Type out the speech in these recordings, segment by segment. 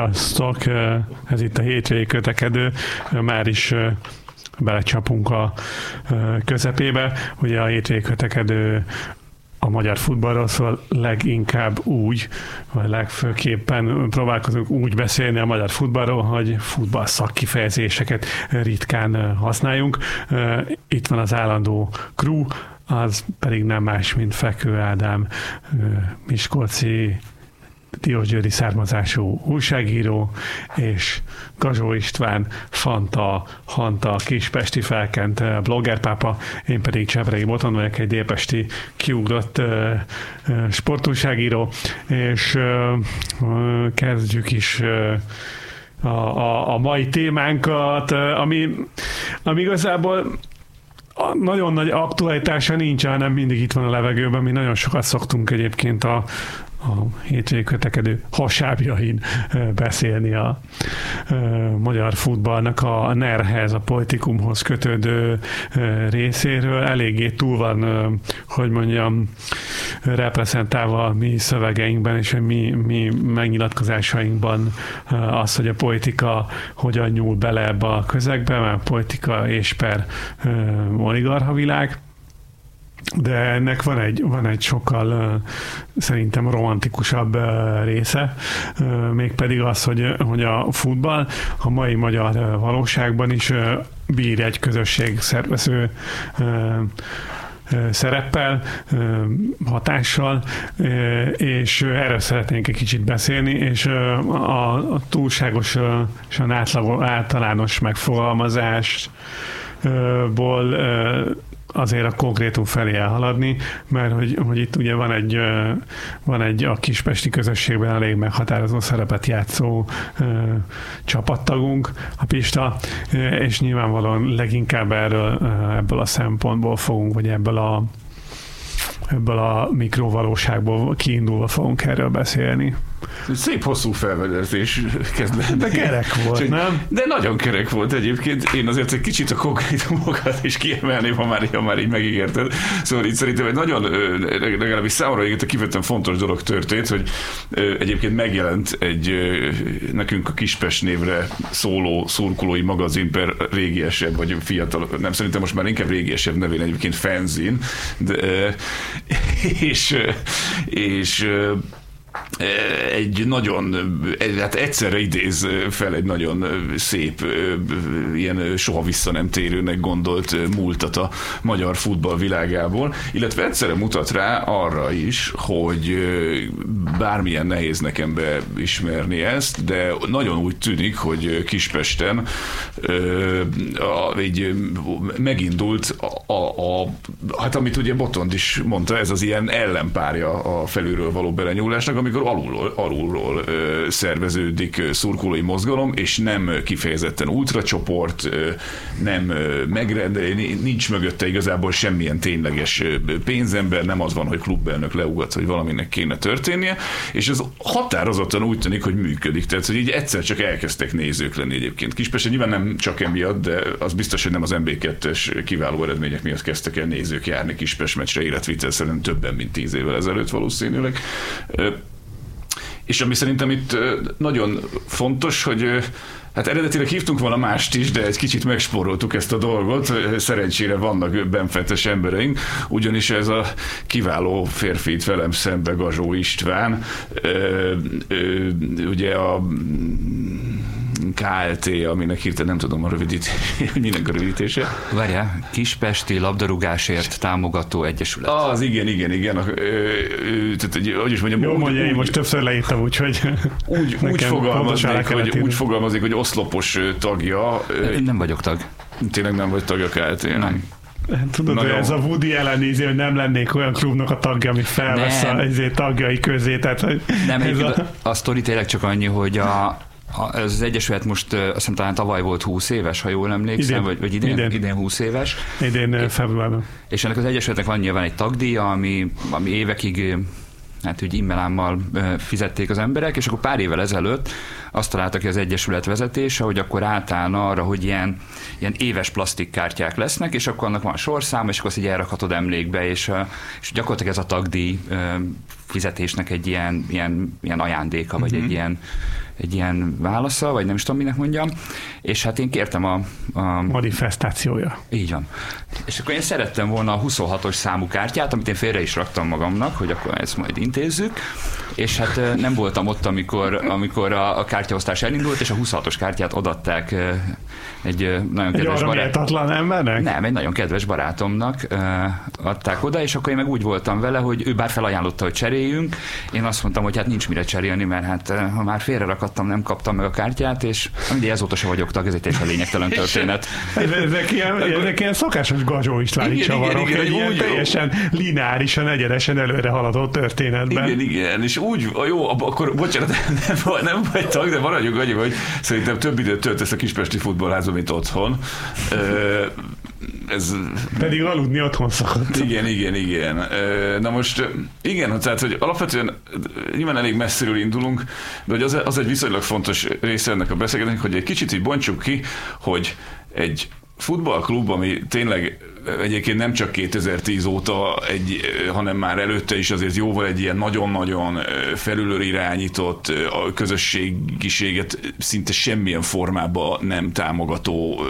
Sziasztok! Ez itt a hétvégi kötekedő. Már is belecsapunk a közepébe. Ugye a hétvégi kötekedő a magyar futballról, szóval leginkább úgy, vagy legfőképpen próbálkozunk úgy beszélni a magyar futballról, hogy futball szakkifejezéseket ritkán használjunk. Itt van az állandó crew, az pedig nem más, mint Fekő Ádám, Miskolci Diósgyőri származású újságíró, és Gazsó István, Fanta, Hanta, Kispesti felkent bloggerpápa, én pedig Cseprei Boton vagyok, egy délpesti kiugrott uh, uh, sportújságíró, és kezdjük is a, a, a mai témánkat, ami, ami igazából nagyon nagy aktualitása nincs, hanem mindig itt van a levegőben. Mi nagyon sokat szoktunk egyébként a, a hétvégi kötekedő hasábjain beszélni a magyar futballnak a nerhez, a politikumhoz kötődő részéről. Eléggé túl van, hogy mondjam, reprezentálva a mi szövegeinkben és a mi, mi megnyilatkozásainkban az, hogy a politika hogyan nyúl bele ebbe a közegbe, mert a politika és per oligarha világ de ennek van egy, van egy sokkal szerintem romantikusabb része, mégpedig az, hogy, hogy a futball a mai magyar valóságban is bír egy közösség szervező szereppel, hatással, és erről szeretnénk egy kicsit beszélni, és a, a túlságosan általános megfogalmazásból azért a konkrétum felé elhaladni, mert hogy, hogy itt ugye van egy, van egy a kispesti közösségben elég meghatározó szerepet játszó csapattagunk, a Pista, és nyilvánvalóan leginkább erről, ebből a szempontból fogunk, vagy ebből a ebből a mikrovalóságból kiindulva fogunk erről beszélni. Szép hosszú felvezetés kezdve. De kerek volt, nem? De nagyon kerek volt egyébként. Én azért egy kicsit a konkrétumokat is kiemelném, ha már, ha már így megígérted. Szóval itt szerintem egy nagyon, legalábbis számomra egyébként a kivetően fontos dolog történt, hogy egyébként megjelent egy nekünk a Kispest névre szóló szurkolói magazin per régiesebb, vagy fiatal, nem szerintem most már inkább régiesebb nevén egyébként fanzin, de, és, és egy nagyon, hát egyszerre idéz fel egy nagyon szép, ilyen soha vissza nem térőnek gondolt múltat a magyar futball világából, illetve egyszerre mutat rá arra is, hogy bármilyen nehéz nekem beismerni ezt, de nagyon úgy tűnik, hogy Kispesten így megindult a, a, a hát amit ugye Botond is mondta, ez az ilyen ellenpárja a felülről való belenyúlásnak, amikor alulról, alulról ö, szerveződik szurkolói mozgalom, és nem kifejezetten ultracsoport, ö, nem megrendelni, nincs mögötte igazából semmilyen tényleges pénzember, nem az van, hogy klubelnök leugat, hogy valaminek kéne történnie, és ez határozottan úgy tűnik, hogy működik. Tehát, hogy így egyszer csak elkezdtek nézők lenni egyébként. Kispeste nyilván nem csak emiatt, de az biztos, hogy nem az MB2-es kiváló eredmények miatt kezdtek el nézők járni Kispest meccsre szerint többen, mint tíz évvel ezelőtt valószínűleg. És ami szerintem itt nagyon fontos, hogy Hát eredetileg hívtunk volna mást is, de egy kicsit megspóroltuk ezt a dolgot. Szerencsére vannak benfetes embereink, ugyanis ez a kiváló férfi itt velem szembe Gazsó István, ugye a KLT, aminek hirtelen nem tudom a rövidítés, minek a rövidítése. Várjál, Kispesti Labdarúgásért Támogató Egyesület. Az, igen, igen, igen. A, ö, ö, tehát, hogy is mondjam, Jó, mondja, én most többször leírtam, úgyhogy úgy, úgy, fogalmaznék, hogy, úgy fogalmaznék, hogy oszlopos tagja. Én nem vagyok tag. Tényleg nem vagy tagja KLT? Nem. Tudod, hogy ez a Woody ellenézi, hogy nem lennék olyan klubnak a tagja, ami felvesz nem. a izé, tagjai közé. Tehát, hogy nem, ez a... a sztori tényleg csak annyi, hogy a, ez az Egyesület most azt hiszem talán tavaly volt 20 éves, ha jól emlékszem, idén, vagy, vagy idén, idén. idén 20 éves. Idén februárban. És ennek az Egyesületnek van nyilván egy tagdíja, ami, ami évekig hát úgy immelámmal fizették az emberek, és akkor pár évvel ezelőtt azt találta ki az Egyesület vezetése, hogy akkor átállna arra, hogy ilyen, ilyen éves plastikkártyák lesznek, és akkor annak van sorszám, és akkor azt így elrakhatod emlékbe, és, és gyakorlatilag ez a tagdíj fizetésnek egy ilyen, ilyen, ilyen ajándéka, vagy uh-huh. egy ilyen egy ilyen válasza, vagy nem is tudom, minek mondjam, és hát én kértem a... a Manifestációja. Így van. És akkor én szerettem volna a 26-os számú kártyát, amit én félre is raktam magamnak, hogy akkor ezt majd intézzük, és hát nem voltam ott, amikor, amikor a, a kártyaosztás elindult, és a 26-os kártyát adatták egy nagyon egy kedves barát. embernek? Nem, egy nagyon kedves barátomnak adták oda, és akkor én meg úgy voltam vele, hogy ő bár felajánlotta, hogy cseréljünk, én azt mondtam, hogy hát nincs mire cserélni, mert hát ha már félre rakadtam, nem kaptam meg a kártyát, és mindig ezóta se vagyok tag, ez egy teljesen lényegtelen történet. ezek, ilyen, ezek ilyen szokásos Gazsó Istváni csavarok, igen, igen, egy úgy, teljesen lineárisan, egyenesen előre haladó történetben. Igen, igen, és úgy, jó, akkor bocsánat, nem, nem vagy tag, de maradjunk annyi, hogy szerintem több időt töltesz a Kispesti futballházban, mint otthon ez... Pedig aludni otthon szokott. Igen, igen, igen. Na most, igen, tehát, hogy alapvetően nyilván elég messziről indulunk, de hogy az, az egy viszonylag fontos része ennek a beszélgetésnek, hogy egy kicsit így bontsuk ki, hogy egy futballklub, ami tényleg egyébként nem csak 2010 óta, egy, hanem már előtte is azért jóval egy ilyen nagyon-nagyon felülről irányított a közösségiséget szinte semmilyen formában nem támogató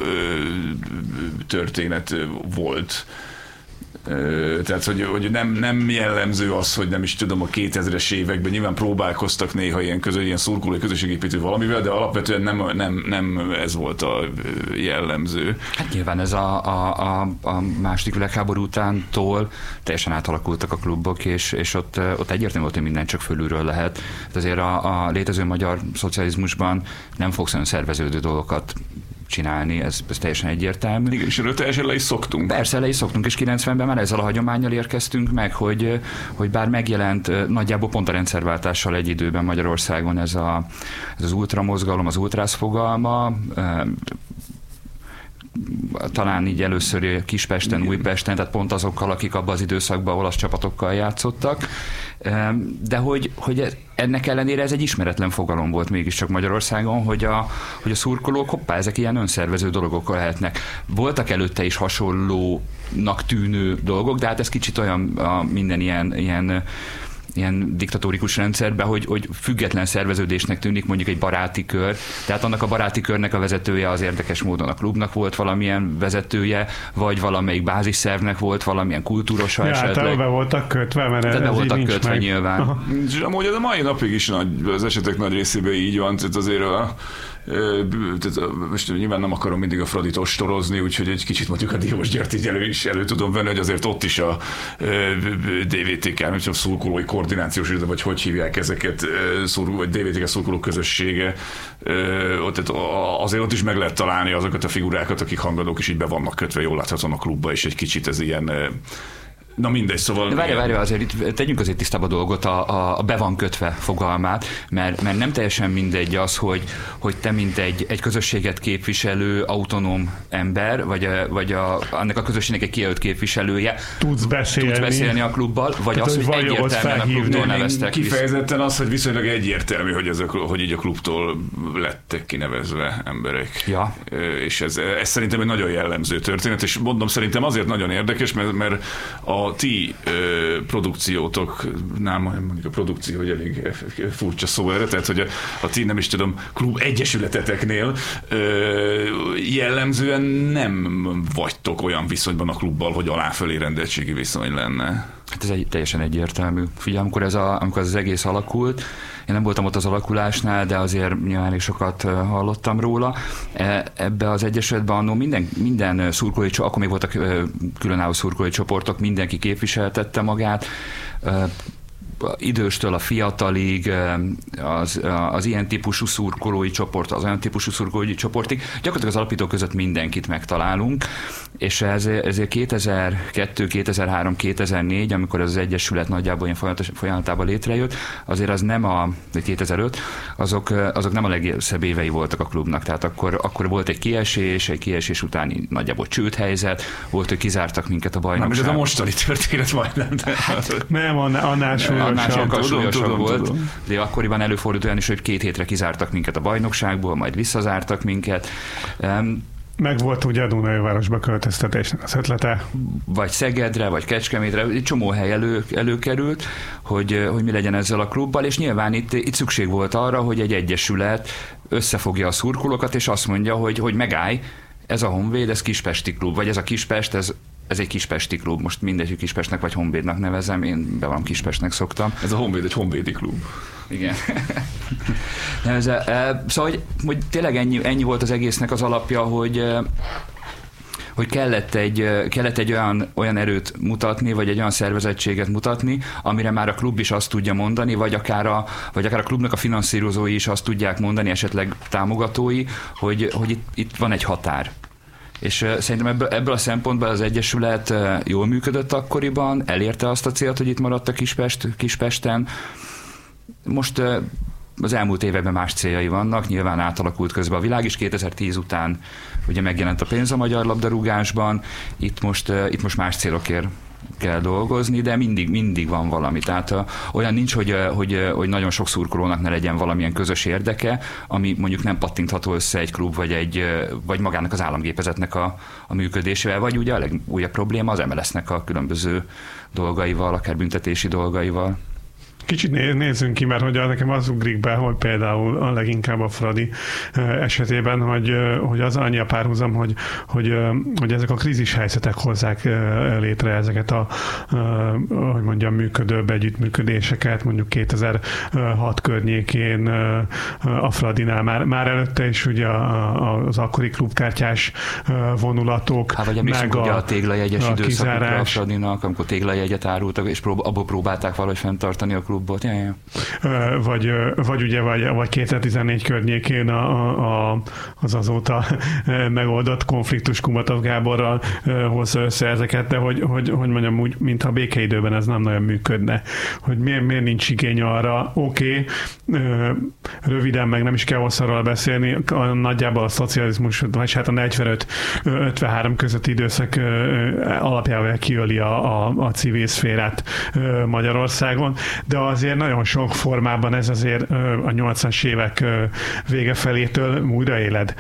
történet volt tehát, hogy, hogy nem, nem jellemző az, hogy nem is tudom, a 2000-es években nyilván próbálkoztak néha ilyen, közö, ilyen szurkolói közösségépítő valamivel, de alapvetően nem, nem, nem ez volt a jellemző. Hát nyilván ez a, a, a, a második világháború utántól teljesen átalakultak a klubok, és, és ott, ott egyértelmű volt, hogy minden csak fölülről lehet. Hát azért a, a létező magyar szocializmusban nem fogsz olyan szerveződő dolgokat csinálni, ez, ez teljesen egyértelmű. Igen, és erről teljesen le is szoktunk. Persze, le is szoktunk, és 90-ben már ezzel a hagyományjal érkeztünk meg, hogy, hogy bár megjelent nagyjából pont a rendszerváltással egy időben Magyarországon ez, a, ez az ultramozgalom, az ultrász fogalma, talán így először Kispesten, Újpesten, tehát pont azokkal, akik abban az időszakban olasz csapatokkal játszottak. De hogy, hogy ennek ellenére ez egy ismeretlen fogalom volt mégiscsak Magyarországon, hogy a, hogy a szurkolók, hoppá, ezek ilyen önszervező dolgok lehetnek. Voltak előtte is hasonlónak tűnő dolgok, de hát ez kicsit olyan a minden ilyen, ilyen ilyen diktatórikus rendszerben, hogy, hogy független szerveződésnek tűnik mondjuk egy baráti kör. Tehát annak a baráti körnek a vezetője az érdekes módon a klubnak volt valamilyen vezetője, vagy valamelyik bázisszervnek volt valamilyen kultúrosa ja, esetleg. Hát be voltak kötve, mert ez be voltak kötve meg. nyilván. Aha. És amúgy a mai napig is nagy, az esetek nagy részében így van, tehát azért a most nyilván nem akarom mindig a Fradit ostorozni, úgyhogy egy kicsit mondjuk a Diós Györt így elő is elő tudom venni, hogy azért ott is a DVTK, nem tudom, szurkolói koordinációs vagy hogy hívják ezeket, szurkoló, vagy DVTK szurkoló közössége, ott, azért ott is meg lehet találni azokat a figurákat, akik hangadók is így be vannak kötve, jól láthatóan a klubba, és egy kicsit ez ilyen Na mindegy, szóval... De várj, várj, azért itt tegyünk azért tisztába dolgot a, a, a be van kötve fogalmát, mert, mert nem teljesen mindegy az, hogy, hogy te mint egy, egy közösséget képviselő autonóm ember, vagy, a, vagy a, annak a közösségnek egy kijelölt képviselője tudsz beszélni, tudsz beszélni a klubbal, vagy Tehát, az, hogy, hogy egyértelműen a klubtól neveztek. Kifejezetten az, hogy viszonylag egyértelmű, hogy, ezek, hogy így a klubtól lettek kinevezve emberek. Ja. És ez, ez szerintem egy nagyon jellemző történet, és mondom, szerintem azért nagyon érdekes, mert, mert a ti ö, produkciótoknál, mondjuk a produkció, hogy elég furcsa szó erre, tehát hogy a, a ti nem is tudom, klub egyesületeteknél ö, jellemzően nem vagytok olyan viszonyban a klubbal, hogy aláfölé rendeltségi viszony lenne. Hát ez egy, teljesen egyértelmű. Figyelj, amikor ez, a, amikor ez az egész alakult, én nem voltam ott az alakulásnál, de azért nyilván elég sokat hallottam róla. E, ebbe az egyesületben annó minden, minden szurkolói, akkor még voltak különálló szurkolói csoportok, mindenki képviseltette magát időstől a fiatalig, az, az ilyen típusú szurkolói csoport, az olyan típusú szurkolói csoportig, gyakorlatilag az alapító között mindenkit megtalálunk, és ez, ezért 2002, 2003, 2004, amikor az Egyesület nagyjából ilyen folyamatában létrejött, azért az nem a, 2005, azok, azok nem a legszebb évei voltak a klubnak, tehát akkor, akkor volt egy kiesés, egy kiesés utáni nagyjából csődhelyzet, volt, hogy kizártak minket a bajnokságból. Nem, ez a mostani történet majdnem. De... Hát, nem, annál annál sokkal súlyosabb tudom, volt. Tudom. De akkoriban előfordult olyan is, hogy két hétre kizártak minket a bajnokságból, majd visszazártak minket. meg volt ugye a Dunajvárosba költöztetésnek az ötlete. Vagy Szegedre, vagy Kecskemétre, egy csomó hely elő, előkerült, hogy, hogy mi legyen ezzel a klubbal, és nyilván itt, itt szükség volt arra, hogy egy egyesület összefogja a szurkolókat, és azt mondja, hogy, hogy megállj, ez a Honvéd, ez Kispesti klub, vagy ez a Kispest, ez, ez egy Kispesti klub, most mindegy, hogy Kispestnek vagy Honvédnak nevezem, én be van Kispestnek szoktam. Ez a Honvéd egy honvédi klub. Igen. Nem, ez, e, szóval, hogy, hogy tényleg ennyi, ennyi volt az egésznek az alapja, hogy hogy kellett egy, kellett egy olyan, olyan erőt mutatni, vagy egy olyan szervezettséget mutatni, amire már a klub is azt tudja mondani, vagy akár a, vagy akár a klubnak a finanszírozói is azt tudják mondani, esetleg támogatói, hogy, hogy itt, itt van egy határ. És szerintem ebből, ebből a szempontból az Egyesület jól működött akkoriban, elérte azt a célt, hogy itt maradt a Kispest, Kispesten. Most az elmúlt években más céljai vannak, nyilván átalakult közben a világ is, 2010 után ugye megjelent a pénz a magyar labdarúgásban, itt most, itt most más célokért kell dolgozni, de mindig, mindig van valami. Tehát olyan nincs, hogy, uh, hogy, uh, hogy nagyon sok szurkolónak ne legyen valamilyen közös érdeke, ami mondjuk nem pattintható össze egy klub, vagy, egy, vagy magának az államgépezetnek a, a működésével, vagy ugye a legújabb probléma az MLS-nek a különböző dolgaival, akár büntetési dolgaival. Kicsit nézzünk ki, mert hogy nekem az ugrik be, hogy például a leginkább a Fradi esetében, hogy, hogy az annyi a párhuzam, hogy, hogy, hogy ezek a krízis helyzetek hozzák létre ezeket a, hogy mondjam, működőbb együttműködéseket, mondjuk 2006 környékén a Fradinál már, már előtte is ugye az akkori klubkártyás vonulatok, hát, vagy meg a, a téglajegyes időszakokra a Fradinak, amikor téglajegyet árultak, és prób- abból próbálták valahogy fenntartani a klubot. Ja, ja. Vagy, vagy ugye, vagy, vagy 2014 környékén a, a, az azóta megoldott konfliktus Kumatov Gáborral hozza össze ezeket, de hogy, hogy, hogy mondjam úgy, mintha békeidőben ez nem nagyon működne. Hogy miért, miért nincs igény arra, oké, okay, röviden meg nem is kell hosszarról beszélni, nagyjából a szocializmus, vagy hát a 45-53 közötti időszak alapjával kiöli a, a, a civil szférát Magyarországon, de azért nagyon sok formában ez azért a 80-as évek vége felétől újra éled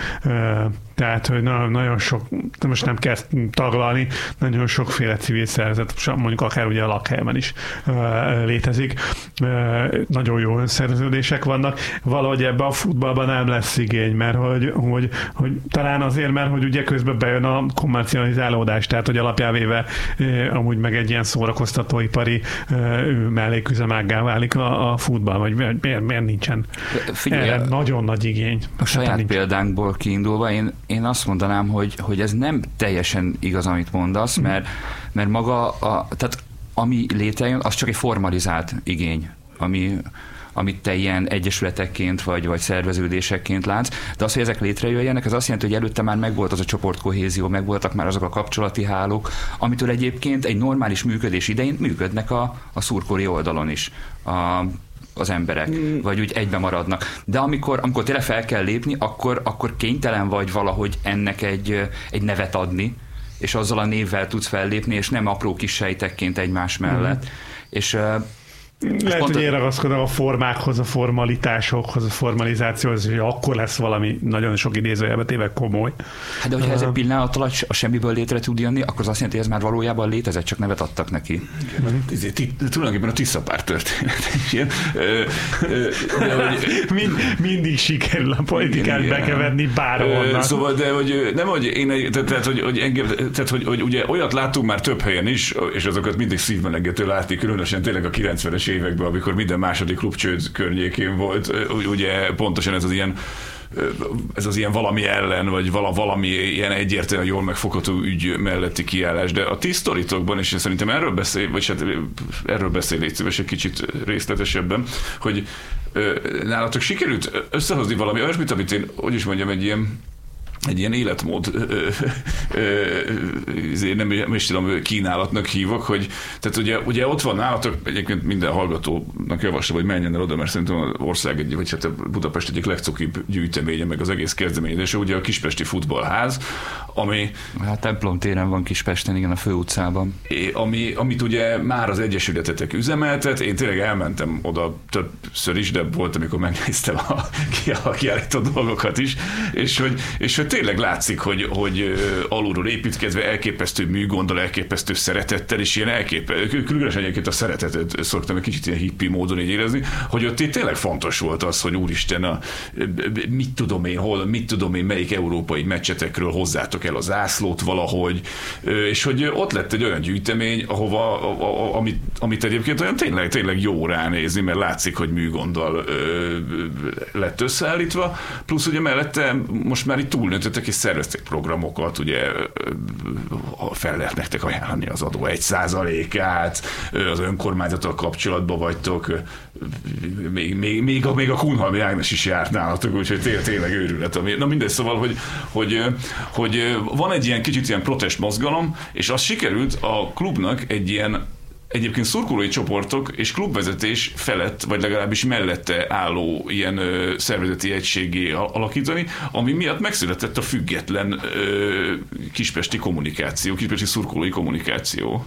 tehát, hogy nagyon sok, most nem kell taglalni, nagyon sokféle civil szervezet, mondjuk akár ugye a lakhelyben is létezik. Nagyon jó szerződések vannak. Valahogy ebbe a futballban nem lesz igény, mert hogy, hogy, hogy talán azért, mert hogy ugye közben bejön a kommercializálódás, tehát hogy alapjávéve amúgy meg egy ilyen szórakoztatóipari melléküzemággá válik a, a futball, vagy miért, miért nincsen Figyelj, erre nagyon nagy igény. A saját példánkból kiindulva én, én azt mondanám, hogy, hogy ez nem teljesen igaz, amit mondasz, mhm. mert, mert maga, a, tehát ami létrejön, az csak egy formalizált igény, ami, amit te ilyen egyesületekként vagy, vagy szerveződésekként látsz, de az, hogy ezek létrejöjjenek, az azt jelenti, hogy előtte már megvolt az a csoportkohézió, megvoltak már azok a kapcsolati hálók, amitől egyébként egy normális működés idején működnek a, a szurkóri oldalon is. A, az emberek, mm. vagy úgy egybe maradnak. De amikor, amikor tényleg fel kell lépni, akkor, akkor kénytelen vagy valahogy ennek egy, egy nevet adni, és azzal a névvel tudsz fellépni, és nem apró kis sejtekként egymás mellett. Mm. És lehet, pont hogy én ragaszkodom a formákhoz, a formalitásokhoz, a formalizációhoz, hogy akkor lesz valami nagyon sok idézőjelbe téve komoly. Hát de hogyha ez egy pillanat alatt a semmiből létre tud jönni, akkor az azt jelenti, hogy ez már valójában létezett, csak nevet adtak neki. Ez tulajdonképpen a Tiszapár történet. Mind, mindig sikerül a politikát bekeverni bárhonnan. Szóval, de hogy nem, hogy én, tehát, hogy, hogy, engem, tehát, hogy, hogy ugye olyat láttunk már több helyen is, és azokat mindig szívmelegető látni, különösen tényleg a 90-es években, amikor minden második klubcsőd környékén volt, ugye pontosan ez az ilyen ez az ilyen valami ellen, vagy vala, valami ilyen egyértelműen jól megfogható ügy melletti kiállás, de a ti sztoritokban, és szerintem erről beszél, vagy hát erről beszél légy szíves egy kicsit részletesebben, hogy nálatok sikerült összehozni valami olyasmit, amit én, hogy is mondjam, egy ilyen egy ilyen életmód izé, nem, nem is tudom, kínálatnak hívok, hogy tehát ugye, ugye ott van nálatok, egyébként minden hallgatónak javaslom, hogy menjen el oda, mert szerintem az ország egy, vagy hát a Budapest egyik legcukibb gyűjteménye, meg az egész kezdeményezése, ugye a Kispesti Futballház, ami... Hát templom téren van Kispesten, igen, a főutcában. Ami, amit ugye már az Egyesületetek üzemeltet, én tényleg elmentem oda többször is, de volt, amikor megnéztem a, a kiállított dolgokat is, és hogy, és hogy tényleg látszik, hogy, hogy alulról építkezve elképesztő műgondol, elképesztő szeretettel, és ilyen elképesztő, különösen egyébként a szeretetet szoktam egy kicsit ilyen hippi módon így érezni, hogy ott tényleg fontos volt az, hogy úristen, a, mit tudom én, hol, mit tudom én, melyik európai meccsetekről hozzátok el a zászlót valahogy, és hogy ott lett egy olyan gyűjtemény, ahova, a, a, amit, amit egyébként olyan tényleg, tényleg jó ránézni, mert látszik, hogy műgonddal ö, lett összeállítva, plusz ugye mellette most már itt túlnőttetek és szerveztek programokat, ugye fel lehet nektek ajánlani az adó egy százalékát, az önkormányzattal kapcsolatban vagytok, még, még, még, a, még a Kunhalmi Ágnes is járt nálatok, úgyhogy tényleg, tényleg őrület. Na mindegy, szóval, hogy, hogy, hogy van egy ilyen kicsit ilyen protest mozgalom, és az sikerült a klubnak egy ilyen egyébként szurkolói csoportok és klubvezetés felett, vagy legalábbis mellette álló ilyen ö, szervezeti egységé alakítani, ami miatt megszületett a független ö, kispesti kommunikáció, kispesti szurkolói kommunikáció.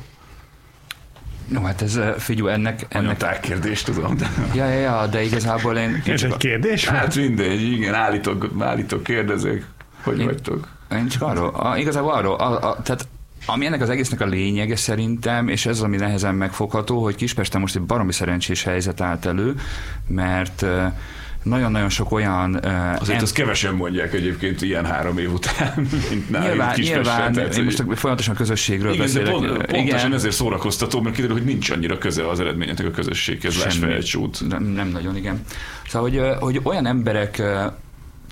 No, hát ez, figyelj, ennek... ennek... Nagyon kérdés, tudom. De... Ja, ja, ja, de igazából én... Ez egy kérdés? Hát mindegy, igen, állítok, állítok kérdezek. Hogy én, vagytok? Én csak arról, a, igazából arról, a, a, tehát ami ennek az egésznek a lényege szerintem, és ez az, ami nehezen megfogható, hogy Kispesten most egy baromi szerencsés helyzet állt elő, mert nagyon-nagyon sok olyan... Uh, Azért em... azt kevesen mondják egyébként ilyen három év után, mint nálunk Nyilván, nyilván tehát, én most folyamatosan közösségről igen, beszélek. Pont, pontosan igen. ezért szórakoztató, mert kiderül, hogy nincs annyira köze az eredményetek a közösséghez, Semmi. Nem, nem nagyon, igen. Szóval, hogy, hogy olyan emberek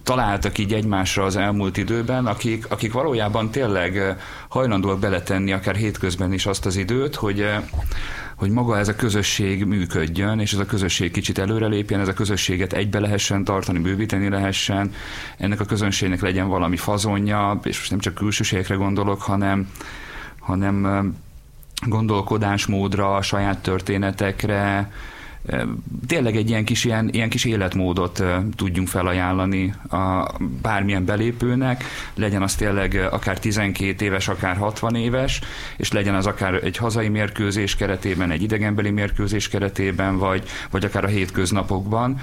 találtak így egymásra az elmúlt időben, akik, akik valójában tényleg hajlandóak beletenni akár hétközben is azt az időt, hogy hogy maga ez a közösség működjön, és ez a közösség kicsit előrelépjen, ez a közösséget egybe lehessen tartani, bővíteni lehessen, ennek a közönségnek legyen valami fazonja, és most nem csak külsőségekre gondolok, hanem, hanem gondolkodásmódra, saját történetekre, tényleg egy ilyen kis, ilyen, ilyen kis életmódot tudjunk felajánlani a bármilyen belépőnek, legyen az tényleg akár 12 éves, akár 60 éves, és legyen az akár egy hazai mérkőzés keretében, egy idegenbeli mérkőzés keretében, vagy, vagy akár a hétköznapokban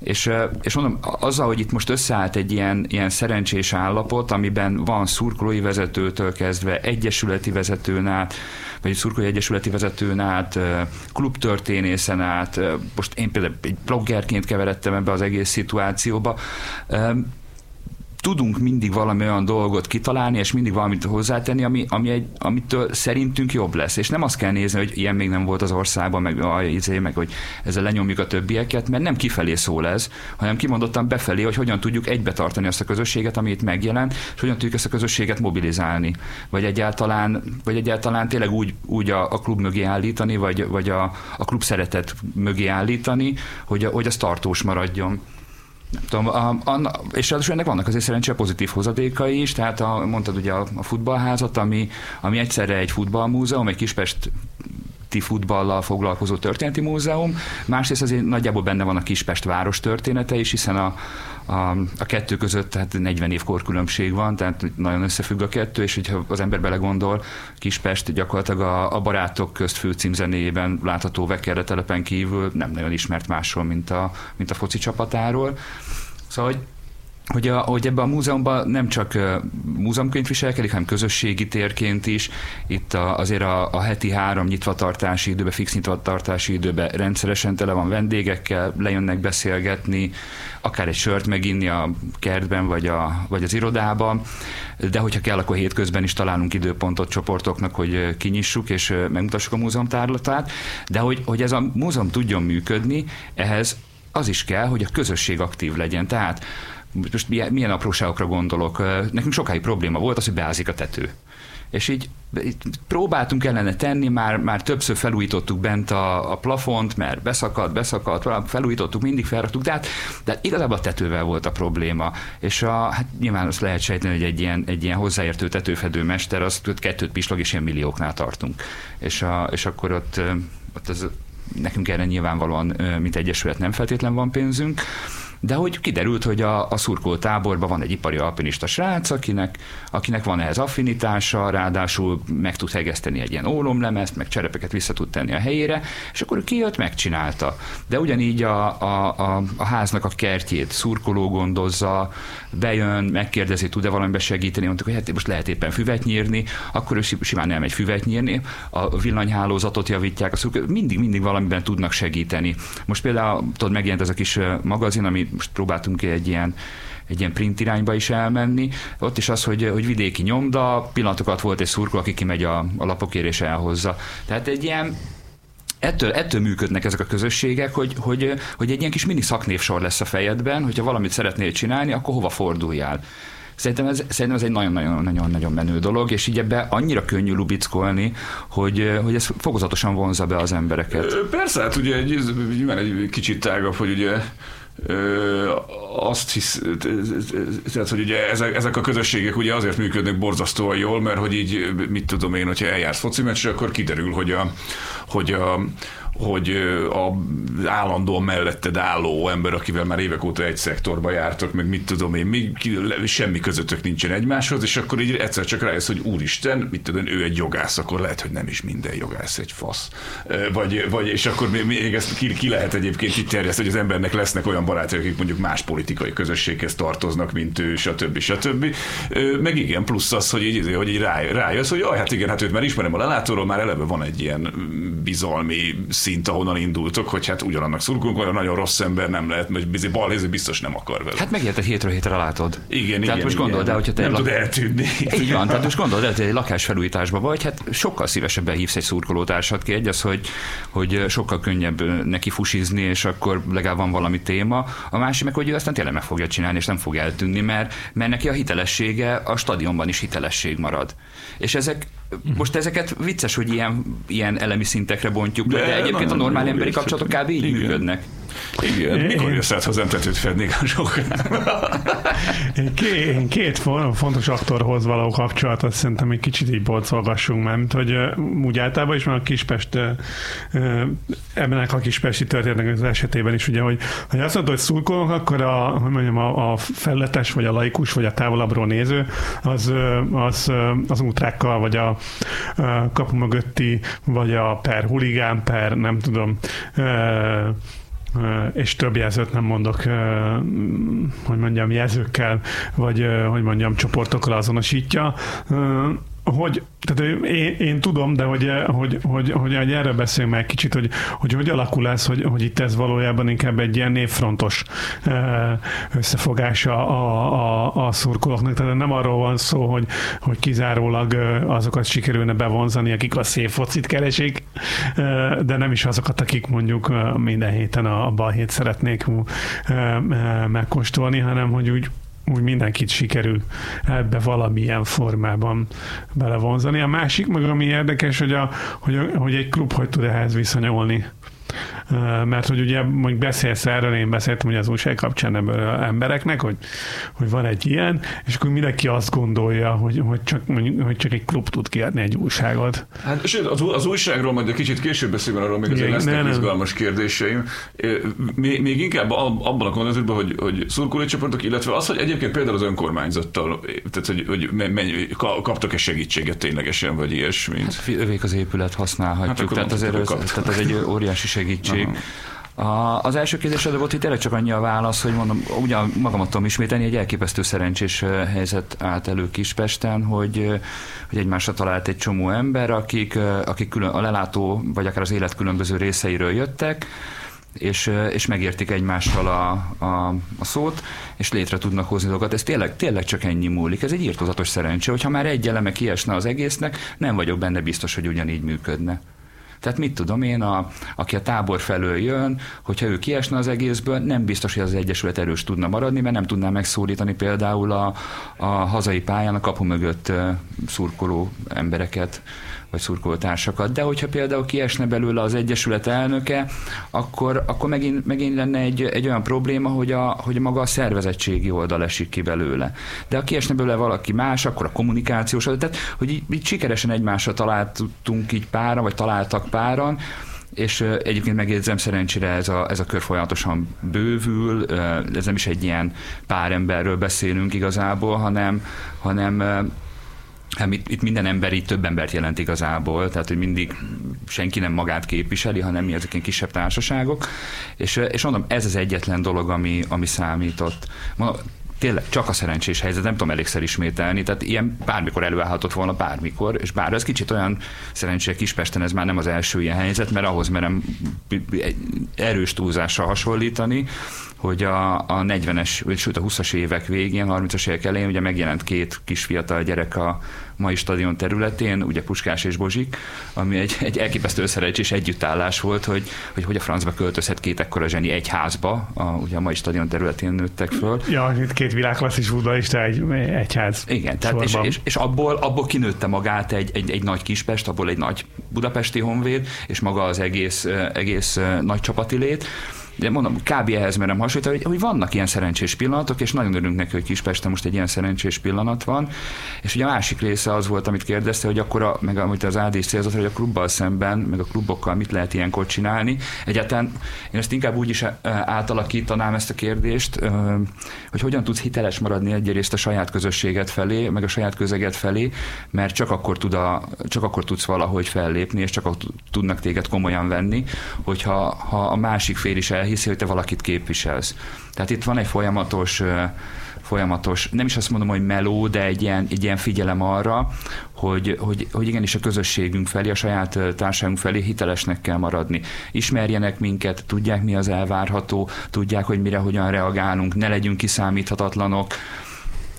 és, és mondom, azzal, hogy itt most összeállt egy ilyen, ilyen szerencsés állapot, amiben van szurkolói vezetőtől kezdve, egyesületi vezetőn át, vagy szurkolói egyesületi vezetőn át, klubtörténészen át, most én például egy bloggerként keveredtem ebbe az egész szituációba, tudunk mindig valami olyan dolgot kitalálni, és mindig valamit hozzátenni, ami, ami egy, amitől szerintünk jobb lesz. És nem azt kell nézni, hogy ilyen még nem volt az országban, meg, izé, meg hogy ezzel lenyomjuk a többieket, mert nem kifelé szól ez, hanem kimondottan befelé, hogy hogyan tudjuk egybe tartani azt a közösséget, ami itt megjelen, és hogyan tudjuk ezt a közösséget mobilizálni. Vagy egyáltalán, vagy egyáltalán tényleg úgy, úgy a, a klub mögé állítani, vagy, vagy a, a klub szeretet mögé állítani, hogy, hogy az tartós maradjon. Nem tudom, a, a, és ráadásul ennek vannak azért szerencsére pozitív hozadékai is, tehát a, mondtad ugye a, a futballházat, ami, ami egyszerre egy futballmúzeum, egy Kispest futballal foglalkozó történeti múzeum, másrészt azért nagyjából benne van a Kispest város története is, hiszen a, a, a kettő között tehát 40 év korkülönbség van, tehát nagyon összefügg a kettő, és hogyha az ember belegondol, Kispest gyakorlatilag a, a barátok közt főcímzenéjében látható Vekkerre telepen kívül nem nagyon ismert másról, mint a, mint a foci csapatáról. Szóval, hogy, a, hogy ebben a múzeumban nem csak múzeumként viselkedik, hanem közösségi térként is. Itt a, azért a, a heti három nyitvatartási időben, fix nyitvatartási időben rendszeresen tele van vendégekkel, lejönnek beszélgetni, akár egy sört meginni a kertben, vagy, a, vagy az irodában, de hogyha kell, akkor hétközben is találunk időpontot csoportoknak, hogy kinyissuk és megmutassuk a múzeum tárlatát, de hogy, hogy ez a múzeum tudjon működni, ehhez az is kell, hogy a közösség aktív legyen. Tehát most milyen, apróságokra gondolok, nekünk sokáig probléma volt az, hogy beázik a tető. És így próbáltunk ellene tenni, már, már többször felújítottuk bent a, a plafont, mert beszakadt, beszakadt, felújítottuk, mindig felraktuk, de, hát, de hát igazából a tetővel volt a probléma. És a, hát nyilván azt lehet sejteni, hogy egy ilyen, egy ilyen hozzáértő tetőfedő mester, az kettőt pislog, és ilyen millióknál tartunk. És, a, és akkor ott, ott ez, nekünk erre nyilvánvalóan, mint egyesület nem feltétlen van pénzünk, De hogy kiderült, hogy a, a szurkoló táborban van egy ipari alpinista srác, akinek, akinek van ehhez affinitása, ráadásul meg tud hegeszteni egy ilyen ólomlemezt, meg cserepeket vissza tud tenni a helyére, és akkor ki jött, megcsinálta. De ugyanígy a, a, a, a háznak a kertjét szurkoló gondozza, bejön, megkérdezi, tud-e valamiben segíteni, mondtuk, hogy hát most lehet éppen füvet nyírni, akkor ő simán elmegy füvet nyírni, a villanyhálózatot javítják, a szurkoló, mindig, mindig valamiben tudnak segíteni. Most például, tudod, megjelent ez a kis magazin, ami most próbáltunk egy ilyen egy ilyen print irányba is elmenni. Ott is az, hogy, hogy vidéki nyomda, pillanatokat volt egy szurkoló, aki kimegy a, a lapokért és elhozza. Tehát egy ilyen ettől, ettől működnek ezek a közösségek, hogy, hogy, hogy egy ilyen kis mini szaknévsor lesz a fejedben, hogyha valamit szeretnél csinálni, akkor hova forduljál. Szerintem ez, szerintem ez egy nagyon-nagyon-nagyon menő dolog, és így ebbe annyira könnyű lubickolni, hogy, hogy ez fokozatosan vonza be az embereket. Persze, hát ugye egy, egy kicsit tágabb, hogy ugye Azt hisz, tehát, hogy ugye ezek, ezek a közösségek ugye azért működnek borzasztóan jól, mert hogy így, mit tudom én, hogyha eljársz foci meccsre, akkor kiderül, hogy a, hogy a, hogy a állandóan melletted álló ember, akivel már évek óta egy szektorba jártok, meg mit tudom én, mi, semmi közöttök nincsen egymáshoz, és akkor így egyszer csak rájössz, hogy úristen, mit tudom, ő egy jogász, akkor lehet, hogy nem is minden jogász egy fasz. Vagy, vagy és akkor még ezt ki, ki lehet egyébként itt terjeszt, hogy az embernek lesznek olyan barátai, akik mondjuk más politikai közösséghez tartoznak, mint ő, stb. stb. Meg igen, plusz az, hogy így, hogy így rájössz, hogy hát igen, hát őt már ismerem a lelátóról, már eleve van egy ilyen bizalmi szint, ahonnan indultok, hogy hát ugyanannak szurkolunk, olyan nagyon rossz ember nem lehet, mert balhéző biztos nem akar vele. Hát megérted hétről hétre látod. Igen, tehát igen. most gondold el, hogyha te nem tud eltűnni. Így van, tehát most gondold el, hogy egy lakásfelújításba vagy, hát sokkal szívesebben hívsz egy szurkolótársat ki, egy az, hogy, hogy sokkal könnyebb neki fusizni, és akkor legalább van valami téma. A másik meg, hogy ő aztán tényleg meg fogja csinálni, és nem fog eltűnni, mert, mert neki a hitelessége a stadionban is hitelesség marad. És ezek most ezeket vicces, hogy ilyen, ilyen elemi szintekre bontjuk, de, de egyébként a normál emberi kapcsolatok kb. így működnek. Igen, mikor jössz át hozzám tetőt fednék a sok? én két fontos aktorhoz való kapcsolatot szerintem egy kicsit így bolcolgassunk, mert hogy úgy általában is, mert a Kispest ebben a kispesti történetnek az esetében is, ugye, hogy, hogy azt mondta, hogy szurkolunk, akkor a, hogy mondjam, a, a felletes, vagy a laikus, vagy a távolabbról néző, az, az, az útrákkal, vagy a, a kapu mögötti, vagy a per huligán, per nem tudom, és több jelzőt nem mondok, hogy mondjam, jelzőkkel, vagy hogy mondjam, csoportokkal azonosítja, hogy, tehát én, én tudom, de hogy, hogy, hogy, hogy, hogy erre beszéljünk meg kicsit, hogy, hogy hogy alakul ez, hogy, hogy itt ez valójában inkább egy ilyen névfrontos összefogása a, a, a szurkolóknak. Tehát nem arról van szó, hogy, hogy kizárólag azokat sikerülne bevonzani, akik a szép focit keresik, de nem is azokat, akik mondjuk minden héten a balhét szeretnék megkóstolni, hanem hogy úgy úgy mindenkit sikerül ebbe valamilyen formában belevonzani. A másik meg, ami érdekes, hogy, a, hogy, hogy egy klub hogy tud ehhez viszonyulni mert hogy ugye mondjuk beszélsz erről, én beszéltem hogy az újság kapcsán ebből embereknek, hogy, hogy van egy ilyen, és akkor mindenki azt gondolja, hogy, hogy, csak, mondjuk, hogy csak egy klub tud kiadni egy újságot. Hát, sőt, az, az újságról majd egy kicsit később beszélünk, arról még azért lesznek ne, izgalmas kérdéseim. Még, még inkább abban a kontekstusban, hogy, hogy szurkolói csoportok, illetve az, hogy egyébként például az önkormányzattal, tehát hogy, hogy mennyi, kaptak-e segítséget ténylegesen, vagy ilyesmi. Hát, övék az épület használhatjuk, hát tehát azért ez, tehát ez egy óriási segítség. A, az első kérdésre volt itt tényleg csak annyi a válasz, hogy mondom, ugyan magamat tudom ismételni, egy elképesztő szerencsés helyzet állt elő Kispesten, hogy, hogy egymásra talált egy csomó ember, akik, akik külön, a lelátó, vagy akár az élet különböző részeiről jöttek, és, és megértik egymással a, a, a szót, és létre tudnak hozni dolgokat. Ez tényleg, tényleg csak ennyi múlik. Ez egy írtozatos szerencse. Hogyha már egy eleme kiesne az egésznek, nem vagyok benne biztos, hogy ugyanígy működne. Tehát mit tudom én, a, aki a tábor felől jön, hogyha ő kiesne az egészből, nem biztos, hogy az Egyesület erős tudna maradni, mert nem tudná megszólítani például a, a hazai pályán a kapu mögött szurkoló embereket vagy szurkolótársakat. De hogyha például kiesne belőle az Egyesület elnöke, akkor, akkor megint, megint lenne egy, egy olyan probléma, hogy, a, hogy maga a szervezettségi oldal esik ki belőle. De ha kiesne belőle valaki más, akkor a kommunikációs, tehát hogy így, így sikeresen egymásra találtunk így páran, vagy találtak páran, és egyébként megjegyzem, szerencsére ez a, ez a kör folyamatosan bővül, ez nem is egy ilyen pár emberről beszélünk igazából, hanem, hanem Hát itt, itt minden ember itt több embert jelent igazából, tehát hogy mindig senki nem magát képviseli, hanem mi ezek kisebb társaságok, és, és mondom, ez az egyetlen dolog, ami, ami számított. Mondom, tényleg csak a szerencsés helyzet, nem tudom elégszer ismételni, tehát ilyen bármikor előállhatott volna bármikor, és bár ez kicsit olyan szerencsére Kispesten ez már nem az első ilyen helyzet, mert ahhoz merem erős túlzással hasonlítani, hogy a, a 40-es, vagy sőt a 20-as évek végén, 30-as évek elején ugye megjelent két kis fiatal gyerek a mai stadion területén, ugye Puskás és Bozsik, ami egy, egy elképesztő szerencsés együttállás volt, hogy, hogy hogy a francba költözhet két ekkora zseni egy házba, a, ugye a mai stadion területén nőttek föl. Ja, itt két világklasszis futballista egy, egy ház. Igen, tehát és, és, és, abból, abból kinőtte magát egy, egy, egy nagy Kispest, abból egy nagy budapesti honvéd, és maga az egész, egész nagy csapati lét de mondom, kb. ehhez merem hasonlítani, hogy, hogy vannak ilyen szerencsés pillanatok, és nagyon örülünk neki, hogy Kispesten most egy ilyen szerencsés pillanat van. És ugye a másik része az volt, amit kérdezte, hogy akkor, a, meg amit az AD célzott, hogy a klubbal szemben, meg a klubokkal mit lehet ilyenkor csinálni. Egyáltalán én ezt inkább úgy is átalakítanám ezt a kérdést, hogy hogyan tudsz hiteles maradni egyrészt a saját közösséget felé, meg a saját közeget felé, mert csak akkor, tud a, csak akkor tudsz valahogy fellépni, és csak akkor tudnak téged komolyan venni, hogyha ha a másik fél is el hogy te valakit képviselsz. Tehát itt van egy folyamatos folyamatos, nem is azt mondom, hogy meló, de egy ilyen, egy ilyen figyelem arra, hogy, hogy, hogy igenis a közösségünk felé, a saját társadalmunk felé hitelesnek kell maradni. Ismerjenek minket, tudják mi az elvárható, tudják, hogy mire hogyan reagálunk, ne legyünk kiszámíthatatlanok,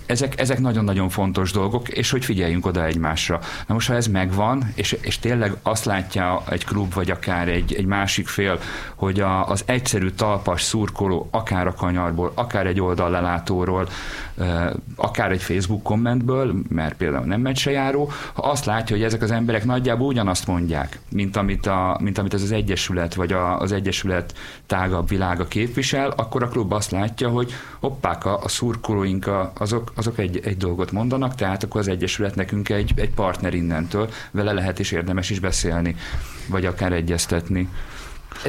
ezek, ezek nagyon-nagyon fontos dolgok, és hogy figyeljünk oda egymásra. Na most, ha ez megvan, és, és tényleg azt látja egy klub, vagy akár egy, egy másik fél, hogy a, az egyszerű talpas szurkoló, akár a kanyarból, akár egy oldallelátóról, akár egy Facebook kommentből, mert például nem járó, ha azt látja, hogy ezek az emberek nagyjából ugyanazt mondják, mint amit, a, mint amit ez az Egyesület, vagy a, az Egyesület tágabb világa képvisel, akkor a klub azt látja, hogy hoppák, a, a szurkolóink azok, azok egy, egy dolgot mondanak, tehát akkor az Egyesület nekünk egy, egy partner innentől, vele lehet is érdemes is beszélni, vagy akár egyeztetni.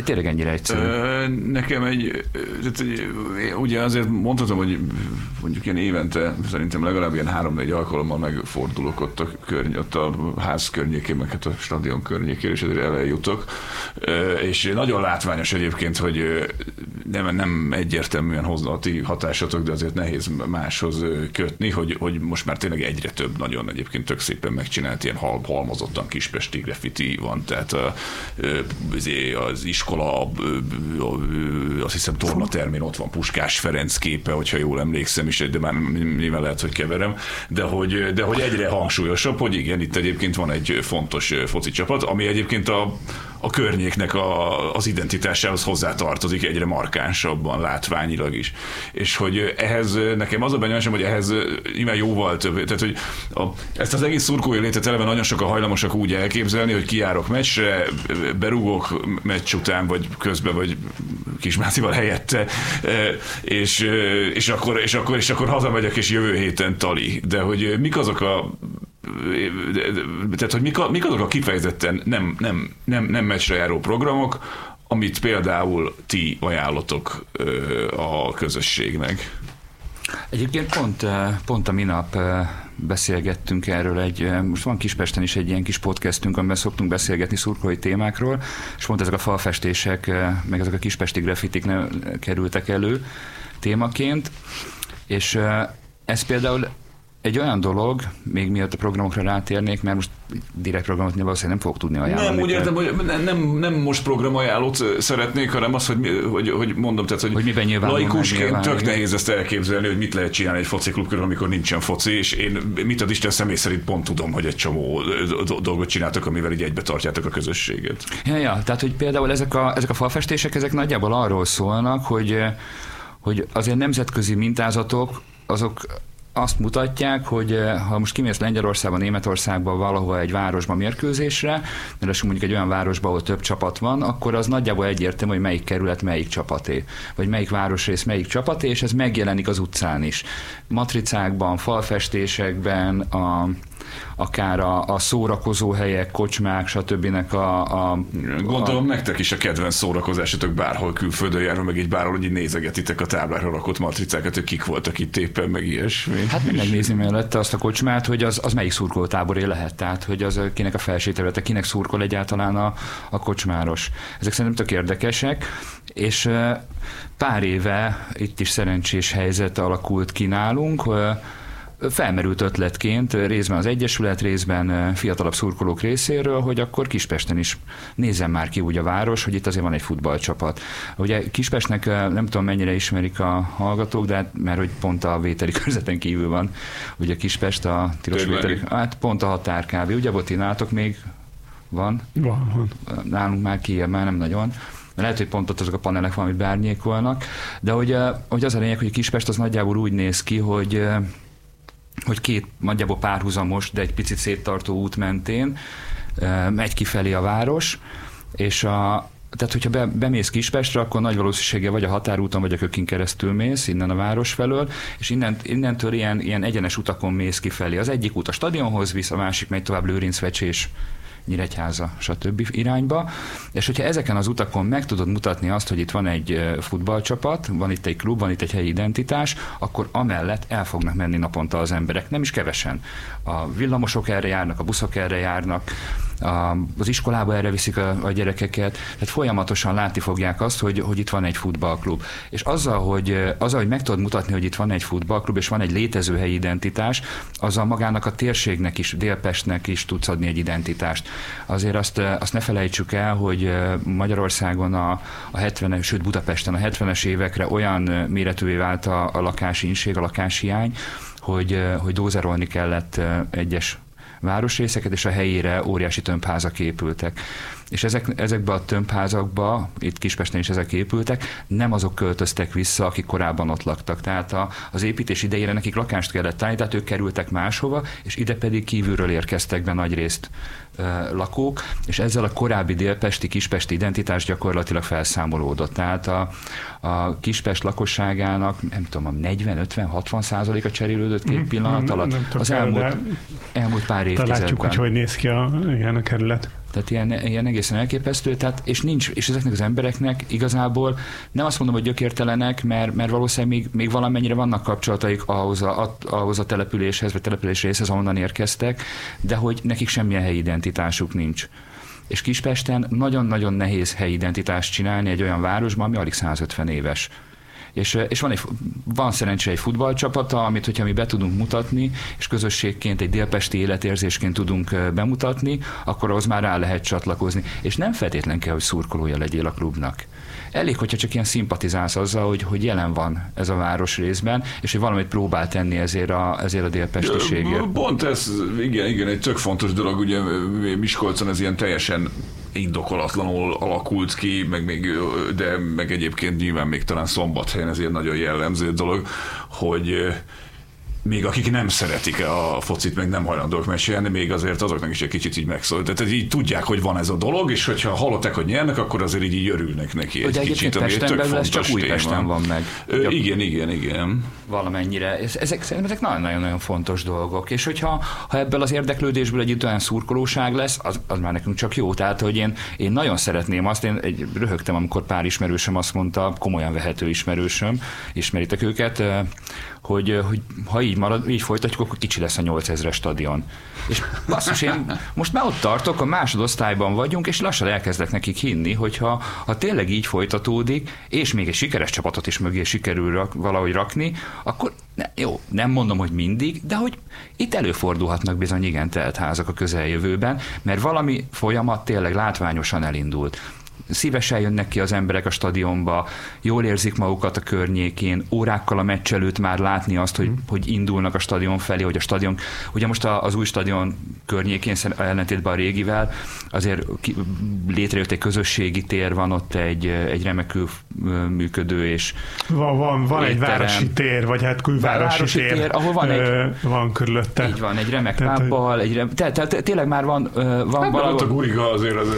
Tényleg ennyire egyszerű. Nekem egy, ugye azért mondhatom, hogy mondjuk ilyen évente szerintem legalább ilyen három-négy alkalommal megfordulok ott a, körny- ott a ház környékén, meg hát a stadion környékén, és ezért eljutok. És nagyon látványos egyébként, hogy nem, nem egyértelműen hozna a ti hatásatok, de azért nehéz máshoz kötni, hogy, hogy most már tényleg egyre több nagyon egyébként tök szépen megcsinált ilyen hal, halmozottan kispesti graffiti van, tehát a, az iskola, azt hiszem tornatermén ott van Puskás Ferenc képe, hogyha jól emlékszem is, de már nyilván lehet, hogy keverem, de hogy, de hogy egyre hangsúlyosabb, hogy igen, itt egyébként van egy fontos foci csapat, ami egyébként a, a környéknek a, az identitásához hozzátartozik egyre markánsabban, látványilag is. És hogy ehhez nekem az a benyomásom, hogy ehhez nyilván jóval több, tehát hogy a, ezt az egész szurkolói létet eleve nagyon sokan hajlamosak úgy elképzelni, hogy kiárok meccsre, berúgok meccs után, vagy közben, vagy kismácival helyette, és, és, akkor, és, akkor, és akkor hazamegyek, és jövő héten tali. De hogy mik azok a tehát, hogy mik, mik azok a kifejezetten nem, nem, nem, nem meccsre járó programok, amit például ti ajánlotok a közösségnek? Egyébként pont, pont a minap beszélgettünk erről egy, most van Kispesten is egy ilyen kis podcastünk, amiben szoktunk beszélgetni szurkolói témákról, és pont ezek a falfestések, meg ezek a kispesti grafitik kerültek elő témaként, és ez például egy olyan dolog, még miatt a programokra rátérnék, mert most direkt programot valószínűleg nem fogok tudni ajánlani. Nem, úgy értem, hogy nem, nem most programajánlót szeretnék, hanem az, hogy, hogy, hogy mondom, tehát, hogy, hogy miben laikusként tök igen. nehéz ezt elképzelni, hogy mit lehet csinálni egy fociklub körül, amikor nincsen foci, és én mit ad Isten személy szerint pont tudom, hogy egy csomó dolgot csináltak, amivel így egybe tartjátok a közösséget. Ja, ja, tehát hogy például ezek a, ezek a falfestések, ezek nagyjából arról szólnak, hogy hogy azért nemzetközi mintázatok, azok azt mutatják, hogy eh, ha most kimész Lengyelországba, Németországba, valahol egy városba mérkőzésre, mert mondjuk egy olyan városba, ahol több csapat van, akkor az nagyjából egyértelmű, hogy melyik kerület melyik csapaté, vagy melyik városrész melyik csapaté, és ez megjelenik az utcán is. Matricákban, falfestésekben, a akár a, a szórakozó helyek, kocsmák, stb. a, a Gondolom a... nektek is a kedvenc szórakozásotok bárhol külföldön járva, meg így bárhol, hogy nézegetitek a táblára rakott matricákat, hogy kik voltak itt éppen, meg ilyesmi. Hát meg megnézni mellette azt a kocsmát, hogy az, az melyik szurkolótáboré lehet, tehát hogy az kinek a felséterülete, kinek szurkol egyáltalán a, a kocsmáros. Ezek szerintem tök érdekesek, és pár éve itt is szerencsés helyzet alakult ki nálunk, felmerült ötletként részben az Egyesület, részben fiatalabb szurkolók részéről, hogy akkor Kispesten is nézzen már ki úgy a város, hogy itt azért van egy futballcsapat. Ugye Kispestnek nem tudom mennyire ismerik a hallgatók, de hát, mert hogy pont a vételi körzeten kívül van, ugye Kispest a tilos vételi, hát pont a határ kb. Ugye Botinátok még van? Van, van. Nálunk már kijebb, már nem nagyon lehet, hogy pont ott azok a panelek valamit bárnyékolnak, de hogy, hogy az a lényeg, hogy Kispest az nagyjából úgy néz ki, hogy hogy két nagyjából párhuzamos, de egy picit széttartó út mentén megy kifelé a város, és a, tehát, hogyha be, bemész Kispestre, akkor nagy valószínűsége vagy a határúton, vagy a kökin keresztül mész, innen a város felől, és innen, innentől ilyen, ilyen egyenes utakon mész kifelé. Az egyik út a stadionhoz visz, a másik megy tovább Lőrincvecsés Nyíregyháza, stb. irányba. És hogyha ezeken az utakon meg tudod mutatni azt, hogy itt van egy futballcsapat, van itt egy klub, van itt egy helyi identitás, akkor amellett el fognak menni naponta az emberek, nem is kevesen. A villamosok erre járnak, a buszok erre járnak, az iskolába erre viszik a, a gyerekeket, tehát folyamatosan látni fogják azt, hogy, hogy itt van egy futballklub. És azzal hogy, azzal, hogy meg tudod mutatni, hogy itt van egy futballklub, és van egy létező helyi identitás, azzal magának a térségnek is, Délpestnek is tudsz adni egy identitást. Azért azt, azt ne felejtsük el, hogy Magyarországon a, a 70-es, sőt Budapesten a 70-es évekre olyan méretűvé vált a, a lakásinség, a lakáshiány, hogy, hogy dózerolni kellett egyes városrészeket, és a helyére óriási tömbházak épültek. És ezek, ezekbe a tömbházakba, itt Kispesten is ezek épültek, nem azok költöztek vissza, akik korábban ott laktak. Tehát a, az építés idejére nekik lakást kellett állni, tehát ők kerültek máshova, és ide pedig kívülről érkeztek be nagy részt lakók, és ezzel a korábbi délpesti, kispesti identitás gyakorlatilag felszámolódott. Tehát a, a Kispest lakosságának, nem tudom, 40-50-60 százaléka cserélődött két mhm. pillanat alatt. Nem, nem az elmúlt, elmúlt pár évtizedben. Látjuk, hogy hogy néz ki a, igen, a kerület. Tehát ilyen, ilyen egészen elképesztő, tehát, és nincs, és ezeknek az embereknek igazából nem azt mondom, hogy gyökértelenek, mert, mert valószínűleg még, még valamennyire vannak kapcsolataik ahhoz a, ahhoz a településhez, vagy település részhez, ahonnan érkeztek, de hogy nekik semmilyen helyi identitásuk nincs. És Kispesten nagyon-nagyon nehéz helyi identitást csinálni egy olyan városban, ami alig 150 éves és, és van, egy, van szerencsé egy futballcsapata, amit hogyha mi be tudunk mutatni, és közösségként egy délpesti életérzésként tudunk bemutatni, akkor az már rá lehet csatlakozni. És nem feltétlen kell, hogy szurkolója legyél a klubnak. Elég, hogyha csak ilyen szimpatizálsz azzal, hogy, hogy jelen van ez a város részben, és hogy valamit próbál tenni ezért a, ezért a délpestiségért. Pont ez, igen, igen, egy tök fontos dolog, ugye Miskolcon ez ilyen teljesen indokolatlanul alakult ki, meg még, de meg egyébként nyilván még talán szombathelyen ez ilyen nagyon jellemző dolog, hogy még akik nem szeretik a focit, meg nem hajlandók mesélni, még azért azoknak is egy kicsit így megszól. Tehát így tudják, hogy van ez a dolog, és hogyha hallották, hogy nyernek, akkor azért így, így örülnek neki egy kicsit, ami egy tök belül ez csak Újpesten van meg. Ö, igen, igen, igen. Valamennyire. Ezek szerintem ezek nagyon-nagyon fontos dolgok. És hogyha ha ebből az érdeklődésből egy olyan szurkolóság lesz, az, az már nekünk csak jó. Tehát, hogy én, én nagyon szeretném azt, én egy, röhögtem, amikor pár ismerősöm azt mondta, komolyan vehető ismerősöm, ismeritek őket, hogy, hogy ha így marad, így folytatjuk, akkor kicsi lesz a 8000-es stadion. És basszus, én most már ott tartok, a másodosztályban vagyunk, és lassan elkezdek nekik hinni, hogy ha, ha tényleg így folytatódik, és még egy sikeres csapatot is mögé sikerül rak, valahogy rakni, akkor ne, jó, nem mondom, hogy mindig, de hogy itt előfordulhatnak bizony igen telt házak a közeljövőben, mert valami folyamat tényleg látványosan elindult szívesen jönnek ki az emberek a stadionba, jól érzik magukat a környékén, órákkal a meccs előtt már látni azt, hogy, mm. hogy indulnak a stadion felé, hogy a stadion, ugye most az új stadion környékén, ellentétben a régivel, azért létrejött egy közösségi tér, van ott egy, egy remekül működő és Van, van, van egy városi tér, vagy hát külvárosi városi tér, tér, ahol van egy, van körülötte. Így van, egy remek lábbal, egy, tehát, tehát tényleg már van, van hát, valahol... Ott a guriga azért az, az,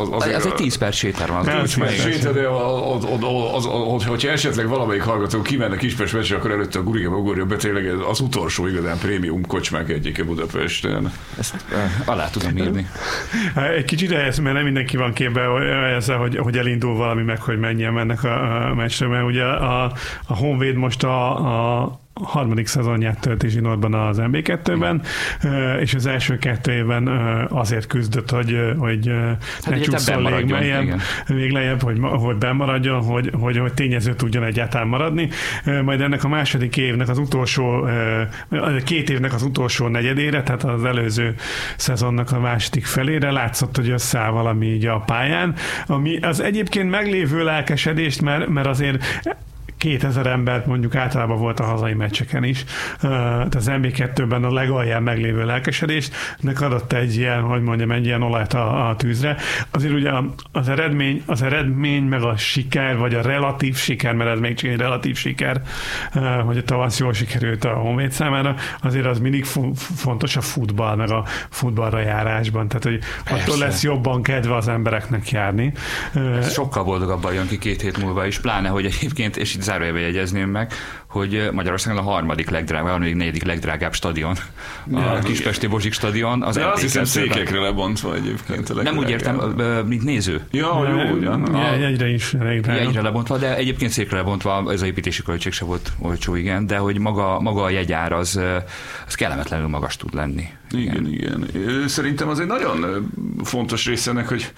az, az, az, az egy 10 perc sétára van. Nem, Az, Sőt, de az, az, az, az, hogyha esetleg valamelyik hallgató kimenne Kispest meccsre, akkor előtte a Guriga ugorja be tényleg az utolsó igazán prémium kocsmák egyike Budapesten. ezt uh, alá tudom írni. Hát Egy kicsit ehhez, mert nem mindenki van képben ezzel, hogy, hogy elindul valami, meg hogy mennyien mennek a, a meccsre, mert ugye a, a Honvéd most a, a harmadik szezonját tölti zsinórban az MB2-ben, és az első kettő évben azért küzdött, hogy, hogy ne egyetem csúszol még lejjebb, még lejjebb, hogy, hogy bemaradjon, hogy, hogy, hogy tényező tudjon egyáltalán maradni. Majd ennek a második évnek az utolsó, két évnek az utolsó negyedére, tehát az előző szezonnak a második felére látszott, hogy összeáll valami így a pályán, ami az egyébként meglévő lelkesedést, mert, mert azért 2000 embert mondjuk általában volt a hazai meccseken is. Tehát az MB2-ben a legalján meglévő lelkesedésnek adott egy ilyen, hogy mondjam, egy ilyen olajt a, a tűzre. Azért ugye az eredmény, az eredmény, meg a siker, vagy a relatív siker, mert ez még csak egy relatív siker, hogy a tavasz jól sikerült a Honvéd számára, azért az mindig fontos a futball, meg a futballra járásban. Tehát, hogy attól Persze. lesz jobban kedve az embereknek járni. Ez sokkal boldogabban jön ki két hét múlva is, pláne, hogy egyébként, és itt zárójelbe jegyezném meg, hogy Magyarországon a harmadik legdrágább, a negyedik legdrágább stadion, a Ja. Kispesti Bozsik stadion. Az De azt hiszem székekre lebontva egyébként. A Nem úgy értem, mint néző. Ja, jó, ugyan. Ja, egyre is elég drága. Jegyre lebontva, de egyébként székre lebontva ez a építési költség se volt olcsó, igen, de hogy maga, maga a jegyár az, az kellemetlenül magas tud lenni. Igen, igen. Ö, Szerintem az egy nagyon fontos része ennek, hogy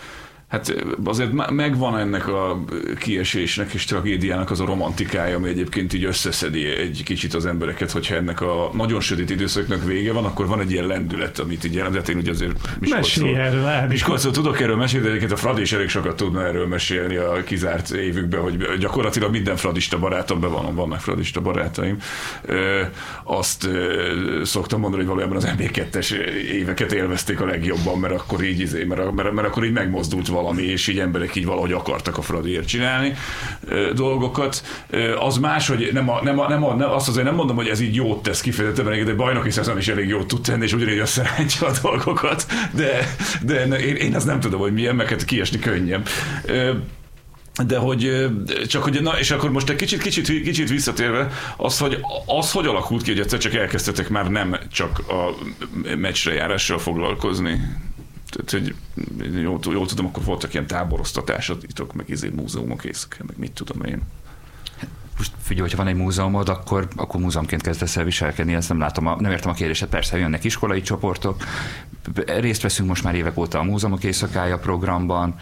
Hát azért me- megvan ennek a kiesésnek és tragédiának az a romantikája, ami egyébként így összeszedi egy kicsit az embereket, hogyha ennek a nagyon sötét időszaknak vége van, akkor van egy ilyen lendület, amit így jelent. Hát én ugye azért Mesélj erről. Miskolcról tudok erről mesélni, de egyébként a Fradi is elég sokat tudna erről mesélni a kizárt évükben, hogy gyakorlatilag minden fradista barátom bevanom, vannak fradista barátaim. Ö, azt ö, szoktam mondani, hogy valójában az MB2-es éveket élvezték a legjobban, mert akkor így, izé, mert, mert, mert akkor így megmozdult valami, és így emberek így valahogy akartak a Fradiért csinálni dolgokat. Az más, hogy nem, a, nem, a, nem, a, nem azt azért nem mondom, hogy ez így jót tesz kifejezetten, mert egy bajnoki szezon is elég jót tud tenni, és ugyanígy összerántja a dolgokat, de, de én, én azt nem tudom, hogy milyen, meg hát kiesni könnyebb. De hogy csak hogy, na, és akkor most egy kicsit, kicsit, kicsit visszatérve, az, hogy az, hogy alakult ki, hogy egyszer csak elkezdtetek már nem csak a meccsre járással foglalkozni. Tehát, hogy jól, jól tudom, akkor voltak ilyen táboroztatásatok, meg izé múzeumok éjszaka, meg mit tudom én. Most figyelj, hogyha van egy múzeumod, akkor, akkor múzeumként kezdesz el viselkedni, ezt nem látom, a, nem értem a kérdéset. Persze jönnek iskolai csoportok, részt veszünk most már évek óta a múzeumok éjszakája programban.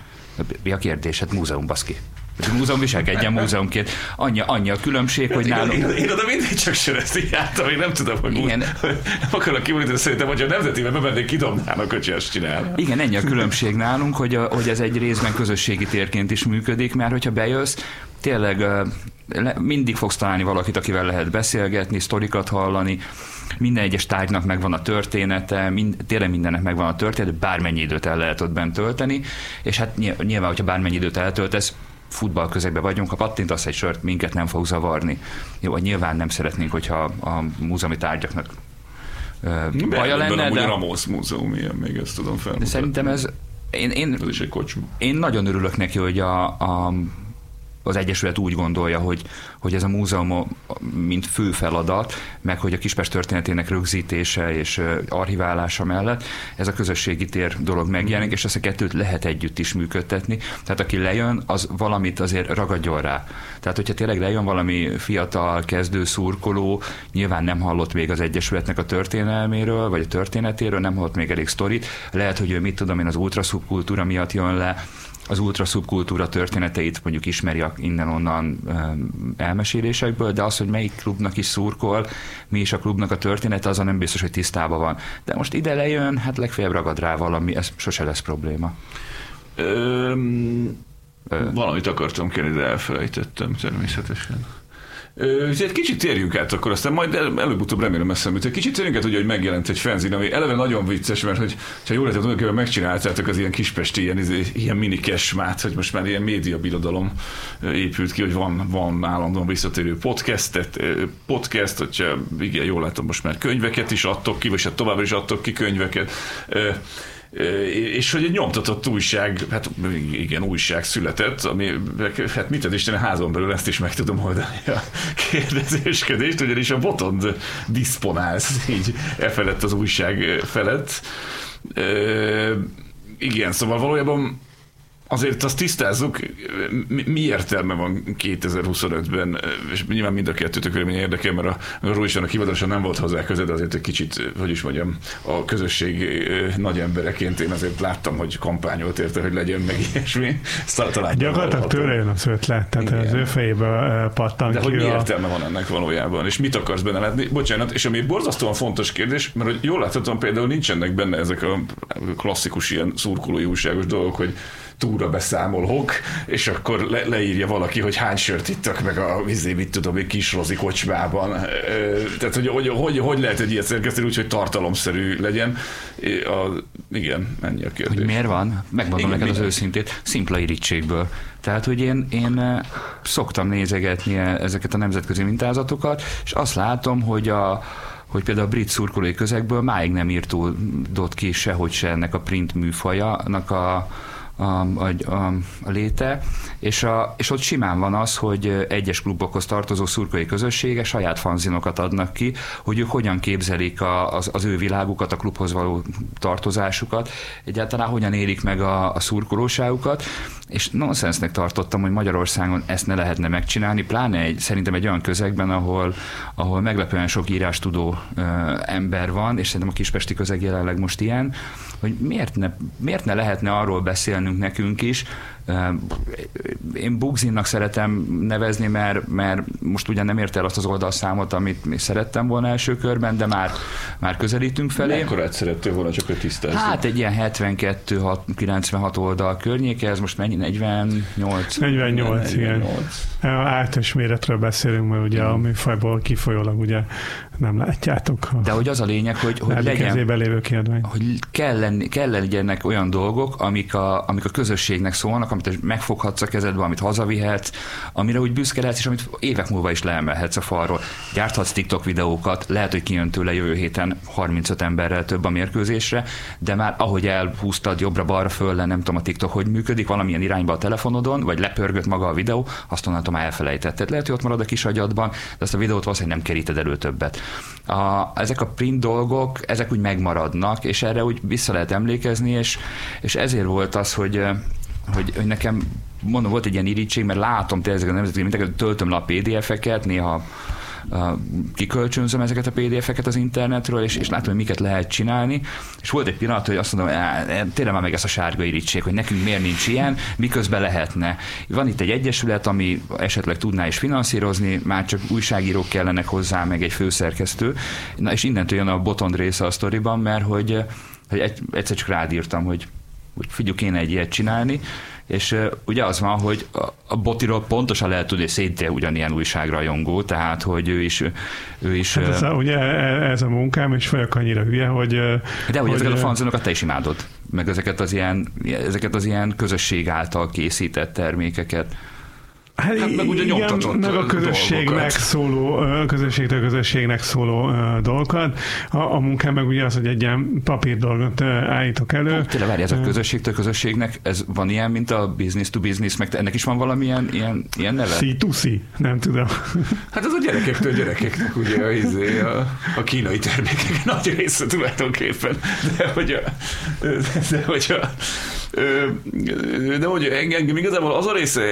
Mi a kérdés? Hát múzeum, baszki. A múzeum viselkedjen múzeumként. Annyi, annyi a különbség, hogy Én, nálunk... én, én oda mindig csak sörözni jártam, még nem tudom, hogy Igen. nem akarok kimondani, de szerintem, hogyha a nemzetibe bemennék, kidobnának, hogy ezt csinál. Igen, ennyi a különbség nálunk, hogy, a, hogy ez egy részben közösségi térként is működik, mert hogyha bejössz, tényleg mindig fogsz találni valakit, akivel lehet beszélgetni, sztorikat hallani, minden egyes tárgynak megvan a története, mind, tényleg mindennek megvan a története, bármennyi időt el lehet ott bent tölteni, és hát ny- nyilván, hogyha bármennyi időt eltöltesz, futball közegben vagyunk, ha pattintasz egy sört, minket nem fog zavarni. Jó, nyilván nem szeretnénk, hogyha a múzeumi tárgyaknak ö, baja lenne, de, Ramos Múzeum, ilyen, még ezt tudom de felmutatni. szerintem ez, én, én Ez is egy kocsma. én nagyon örülök neki, hogy a, a, az Egyesület úgy gondolja, hogy, hogy ez a múzeum mint fő feladat, meg hogy a Kispest történetének rögzítése és archiválása mellett ez a közösségi tér dolog megjelenik, és ezt a kettőt lehet együtt is működtetni. Tehát aki lejön, az valamit azért ragadjon rá. Tehát, hogyha tényleg lejön valami fiatal, kezdő szurkoló, nyilván nem hallott még az Egyesületnek a történelméről, vagy a történetéről, nem hallott még elég sztorit, lehet, hogy ő mit tudom én az ultraszubkultúra miatt jön le, az ultraszubkultúra történeteit mondjuk ismeri innen-onnan elmesélésekből, de az, hogy melyik klubnak is szurkol, mi is a klubnak a története, azon nem biztos, hogy tisztában van. De most ide lejön, hát legfeljebb ragad rá valami, ez sose lesz probléma. Öm, Ö. valamit akartam kérni, de elfelejtettem természetesen. Ö, egy kicsit térjünk át akkor, aztán majd el- előbb-utóbb remélem eszembe. Egy kicsit térjünk át, ugye, hogy megjelent egy fenzin, ami eleve nagyon vicces, mert hogy, ha jól lehet, tulajdonképpen megcsináltátok az ilyen kispesti, ilyen, izé- ilyen mini kesmát, hogy most már ilyen média birodalom épült ki, hogy van, van állandóan visszatérő podcastet, podcast, hogyha igen, jól látom, most már könyveket is adtok ki, vagy hát továbbra is adtok ki könyveket. És hogy egy nyomtatott újság, hát igen, újság született, ami, hát mit ad Isten, a házon belül ezt is meg tudom oldani a kérdezéskedést, ugyanis a botond diszponálsz így e felett az újság felett. Igen, szóval valójában Azért azt tisztázzuk, mi, értelme van 2025-ben, és nyilván mind a kettőtök vélemény érdekel, mert a, a Róisonnak hivatalosan nem volt hozzá köze, de azért egy kicsit, hogy is mondjam, a közösség nagy embereként én azért láttam, hogy kampányolt érte, hogy legyen meg ilyesmi. Talán Gyakorlatilag tőle jön az ötlet, tehát Igen. az ő fejébe pattan De hogy mi értelme van ennek valójában, és mit akarsz benne látni? Bocsánat, és ami borzasztóan fontos kérdés, mert hogy jól láthatóan például nincsenek benne ezek a klasszikus ilyen szurkolói újságos dolgok, hogy túra beszámolok, és akkor le, leírja valaki, hogy hány sört ittak meg a vizé, mit tudom, egy kis rozi kocsmában. Tehát, hogy hogy, hogy, hogy lehet egy ilyet szerkeszteni úgy, hogy tartalomszerű legyen. A, igen, ennyi a kérdés. Hogy miért van? Megmondom igen, neked az őszintét. Szimpla irítségből. Tehát, hogy én, én szoktam nézegetni ezeket a nemzetközi mintázatokat, és azt látom, hogy a, hogy például a brit szurkolói közegből máig nem írtódott ki sehogy se ennek a print műfajának a, a, a, a léte, és, a, és ott simán van az, hogy egyes klubokhoz tartozó szurkolói közössége saját fanzinokat adnak ki, hogy ők hogyan képzelik a, az, az ő világukat, a klubhoz való tartozásukat, egyáltalán hogyan élik meg a, a szurkolóságukat, és nonsensnek tartottam, hogy Magyarországon ezt ne lehetne megcsinálni, pláne egy, szerintem egy olyan közegben, ahol, ahol meglepően sok írás tudó ember van, és szerintem a kispesti közeg jelenleg most ilyen, hogy miért ne, miért ne lehetne arról beszélnünk nekünk is, én Bugzinnak szeretem nevezni, mert, mert most ugyan nem ért el azt az oldalszámot, amit még szerettem volna első körben, de már, már közelítünk felé. Mekkorát szerettél volna, csak hogy tisztázzuk? Hát egy ilyen 72-96 oldal környéke, ez most mennyi? 48? 48, igen. Általános méretről beszélünk, mert ugye a műfajból kifolyólag ugye nem látjátok. De hogy az a lényeg, hogy, hogy legyen, lévő kiadvány. hogy kell, lenni, kell legyenek olyan dolgok, amik a, amik a közösségnek szólnak, amit megfoghatsz a kezedbe, amit hazavihetsz, amire úgy büszke lehetsz, és amit évek múlva is leemelhetsz a falról. Gyárthatsz TikTok videókat, lehet, hogy kijön tőle jövő héten 35 emberrel több a mérkőzésre, de már ahogy elhúztad jobbra-balra föl le, nem tudom a TikTok hogy működik, valamilyen irányba a telefonodon, vagy lepörgött maga a videó, azt onnantól már elfelejtetted. Lehet, hogy ott marad a kis agyadban, de ezt a videót valószínűleg nem keríted elő többet. A, ezek a print dolgok, ezek úgy megmaradnak, és erre úgy vissza lehet emlékezni, és, és ezért volt az, hogy hogy, hogy nekem mondom, volt egy ilyen irítség, mert látom tényleg a nemzeti minteket, töltöm le a PDF-eket, néha kikölcsönzöm ezeket a PDF-eket az internetről, és, és látom, hogy miket lehet csinálni. És volt egy pillanat, hogy azt mondom, tényleg már meg ez a sárga irítség, hogy nekünk miért nincs ilyen, miközben lehetne. Van itt egy egyesület, ami esetleg tudná is finanszírozni, már csak újságírók kellenek hozzá, meg egy főszerkesztő. Na és innentől jön a botond része a sztoriban, mert hogy, hogy egy, egyszer csak rádírtam, hogy hogy figyelj, kéne egy ilyet csinálni, és ugye az van, hogy a, Botiról pontosan lehet tudni, hogy széttél ugyanilyen újságrajongó, tehát hogy ő is... Ő is hát ez a, ugye ez a munkám, és vagyok annyira hülye, hogy... De hogy, hogy ezeket a fanzonokat te is imádod, meg ezeket az ilyen, ezeket az ilyen közösség által készített termékeket. Hát, hát meg ugye igen, meg a közösségnek dolgokat. szóló, a közösségtől közösségnek szóló dolgokat. A, a munkám meg ugye az, hogy egy ilyen papír dolgot állítok elő. Hát, tényleg várj, ez a közösségtől közösségnek, ez van ilyen, mint a business to business, meg ennek is van valamilyen ilyen, ilyen neve? C2C, nem tudom. Hát az a gyerekektől gyerekeknek ugye a, izé, a, a kínai termékek nagy része tulajdonképpen. De hogy a, de hogy a de hogy engem igazából az a része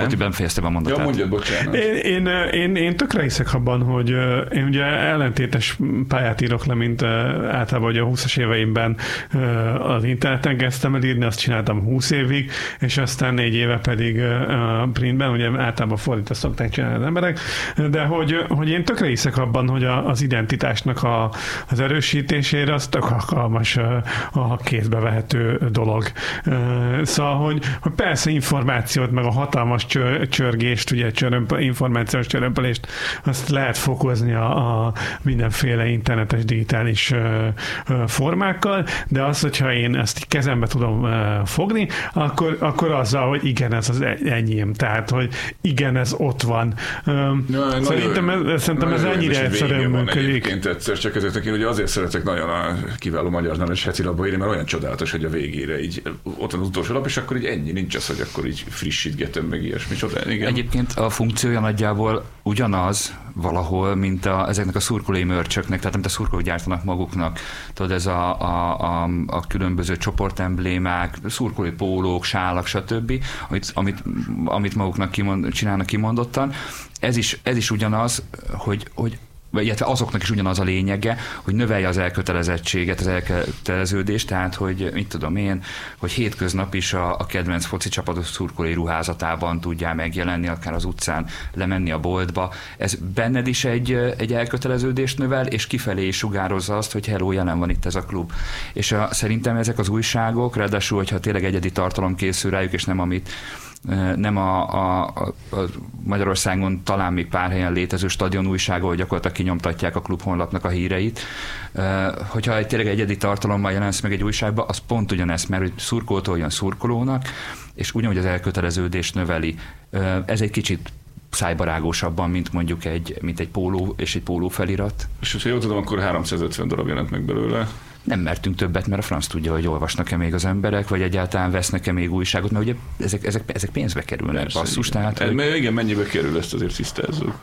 érdekelne. Hogy ben fejeztem a mondatát. Ja, mondjad, bocsánat. Én, én, én, én tökre hiszek abban, hogy én ugye ellentétes pályát írok le, mint általában hogy a 20-as éveimben az interneten kezdtem el írni, azt csináltam 20 évig, és aztán négy éve pedig a printben, ugye általában fordítva szokták csinálni az emberek, de hogy, hogy én tökre hiszek abban, hogy az identitásnak a, az erősítésére az tök alkalmas a kézbe vehető dolog dolog. Szóval, hogy, hogy persze információt, meg a hatalmas csör, csörgést, ugye csörömp, információs csörömpelést, azt lehet fokozni a, a mindenféle internetes digitális formákkal, de az, hogyha én ezt kezembe tudom fogni, akkor, akkor azzal, hogy igen, ez az enyém. Tehát, hogy igen, ez ott van. Ja, szerintem ez, szerintem ez ennyire egyszerűen működik. Egyszer, csak ezért én ugye azért szeretek nagyon a kiváló magyar nemes heti labba írni, mert olyan csodálatos, hogy a végére így ott van az utolsó lap, és akkor így ennyi, nincs az, hogy akkor így frissítgetem, meg ilyesmi. Csodál, igen. Egyébként a funkciója nagyjából ugyanaz valahol, mint a, ezeknek a szurkolói mörcsöknek, tehát amit a szurkolók gyártanak maguknak. Tudod, ez a, a, a, a különböző csoportemblémák, szurkolói pólók, sálak, stb., amit, amit, amit maguknak kimond, csinálnak kimondottan. Ez is, ez is ugyanaz, hogy, hogy illetve azoknak is ugyanaz a lényege, hogy növelje az elkötelezettséget, az elköteleződést, tehát hogy mit tudom én, hogy hétköznap is a, a kedvenc foci csapatos szurkolói ruházatában tudjál megjelenni, akár az utcán lemenni a boltba. Ez benned is egy, egy elköteleződést növel, és kifelé is sugározza azt, hogy hello, jelen van itt ez a klub. És a, szerintem ezek az újságok, ráadásul, hogyha tényleg egyedi tartalom készül rájuk, és nem amit nem a, a, a Magyarországon talán még pár helyen létező stadion újsága, hogy gyakorlatilag kinyomtatják a klub honlapnak a híreit. Hogyha egy tényleg egyedi tartalommal jelensz meg egy újságba, az pont ugyanezt, mert hogy szurkoltól olyan szurkolónak, és ugyanúgy az elköteleződést növeli. Ez egy kicsit szájbarágósabban, mint mondjuk egy, mint egy póló és egy póló felirat. És ha jól tudom, akkor 350 darab jelent meg belőle nem mertünk többet, mert a franc tudja, hogy olvasnak-e még az emberek, vagy egyáltalán vesznek-e még újságot, mert ugye ezek, ezek, ezek pénzbe kerülnek, Persze, basszus. Igen. Tehát, hogy... Mert igen, mennyibe kerül ezt azért tisztázzuk?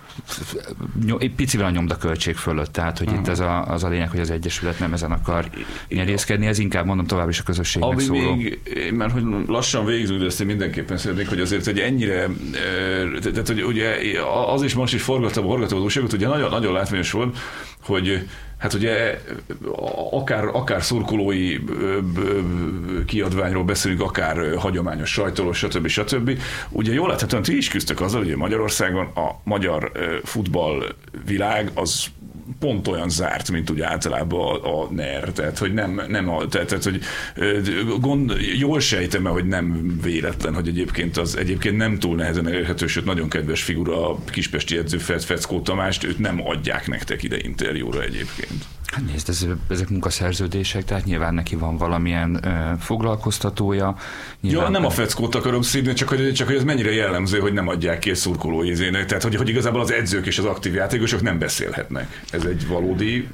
Picivel a nyomdaköltség fölött, tehát hogy Aha. itt az a, az a lényeg, hogy az Egyesület nem ezen akar nyerészkedni, ez inkább mondom tovább is a közösségnek Ami szóló. még, mert hogy lassan végzünk, de ezt én mindenképpen szeretnék, hogy azért egy ennyire, tehát hogy ugye az is most is forgattam, forgattam az újságot, ugye nagyon, nagyon látványos volt, hogy hát ugye akár, akár szurkolói kiadványról beszélünk, akár hagyományos sajtolós, stb. stb. Ugye jól láthatóan ti is küzdtek azzal, hogy Magyarországon a magyar futball világ az pont olyan zárt, mint ugye általában a, a NER, tehát hogy nem, nem a, tehát, tehát hogy gond, jól sejtem hogy nem véletlen, hogy egyébként az egyébként nem túl nehezen elérhető, sőt nagyon kedves figura a kispesti edző Feckó Tamást, őt nem adják nektek ide interjúra egyébként. Hát nézd, ez, ezek munkaszerződések, tehát nyilván neki van valamilyen ö, foglalkoztatója. Nyilván ja, nem a feckót akarom szívni, csak hogy, csak hogy ez mennyire jellemző, hogy nem adják ki a szurkolóizének. Tehát, hogy, hogy igazából az edzők és az aktív játékosok nem beszélhetnek. Ez egy valódi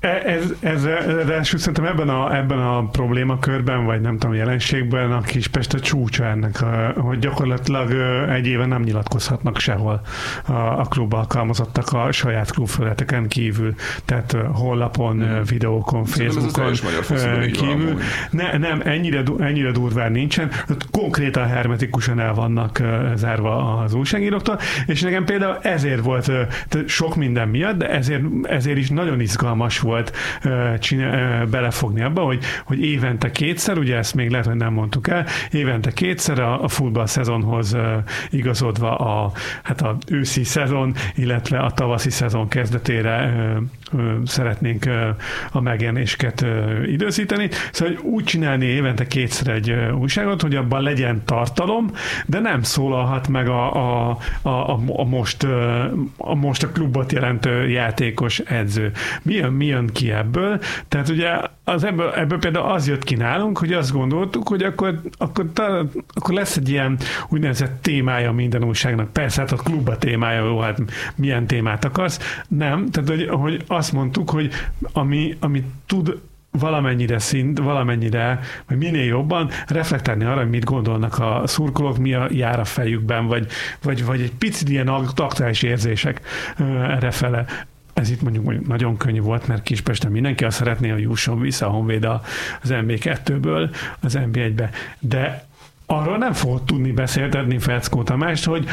ez, ez, ez szerintem ebben a, ebben a problémakörben, vagy nem tudom, jelenségben a Kispest a csúcsa ennek, hogy gyakorlatilag egy éve nem nyilatkozhatnak sehol a, a klub alkalmazottak a saját klubfelületeken kívül, tehát honlapon, hmm. videókon, Facebookon kívül. Ne, nem, ennyire, ennyire durván nincsen, konkrétan hermetikusan el vannak zárva az újságíróktól, és nekem például ezért volt sok minden miatt, de ezért, ezért is nagyon izgalmas volt csinál, belefogni abba, hogy, hogy évente kétszer, ugye ezt még lehet, hogy nem mondtuk el, évente kétszer a, a futball szezonhoz igazodva a, hát a őszi szezon, illetve a tavaszi szezon kezdetére szeretnénk a megjelenésket időzíteni. Szóval úgy csinálni évente kétszer egy újságot, hogy abban legyen tartalom, de nem szólalhat meg a, a, a, a, a most, a most a klubot jelentő játékos edző. Mi jön, mi jön ki ebből? Tehát ugye az ebből, ebből például az jött ki nálunk, hogy azt gondoltuk, hogy akkor, akkor, akkor lesz egy ilyen úgynevezett témája minden újságnak. Persze, hát a klubba témája, jó, hát milyen témát akarsz. Nem, tehát hogy, hogy azt mondtuk, hogy ami, ami tud valamennyire szint, valamennyire, vagy minél jobban reflektálni arra, hogy mit gondolnak a szurkolók, mi a jár a fejükben, vagy, vagy, vagy egy picit ilyen aktuális érzések erre fele. Ez itt mondjuk, mondjuk nagyon könnyű volt, mert Kispesten mindenki azt szeretné, hogy jusson vissza a Honvéd az MB2-ből az MB1-be. De arról nem fogod tudni beszéltetni Feckó Tamást, hogy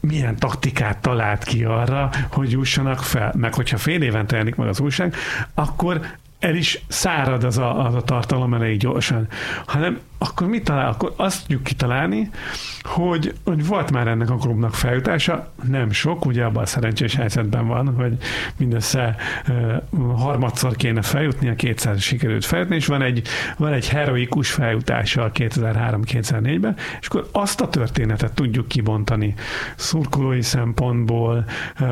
milyen taktikát talált ki arra, hogy jussanak fel. Meg hogyha fél évente jelenik meg az újság, akkor el is szárad az a, az a tartalom elég gyorsan, hanem akkor mit talál? Akkor azt tudjuk kitalálni, hogy, hogy volt már ennek a klubnak feljutása, nem sok, ugye abban a szerencsés helyzetben van, hogy mindössze uh, harmadszor kéne feljutni, a 200 sikerült feljutni, és van egy, van egy heroikus feljutása 2003-2004-ben, és akkor azt a történetet tudjuk kibontani szurkolói szempontból, uh,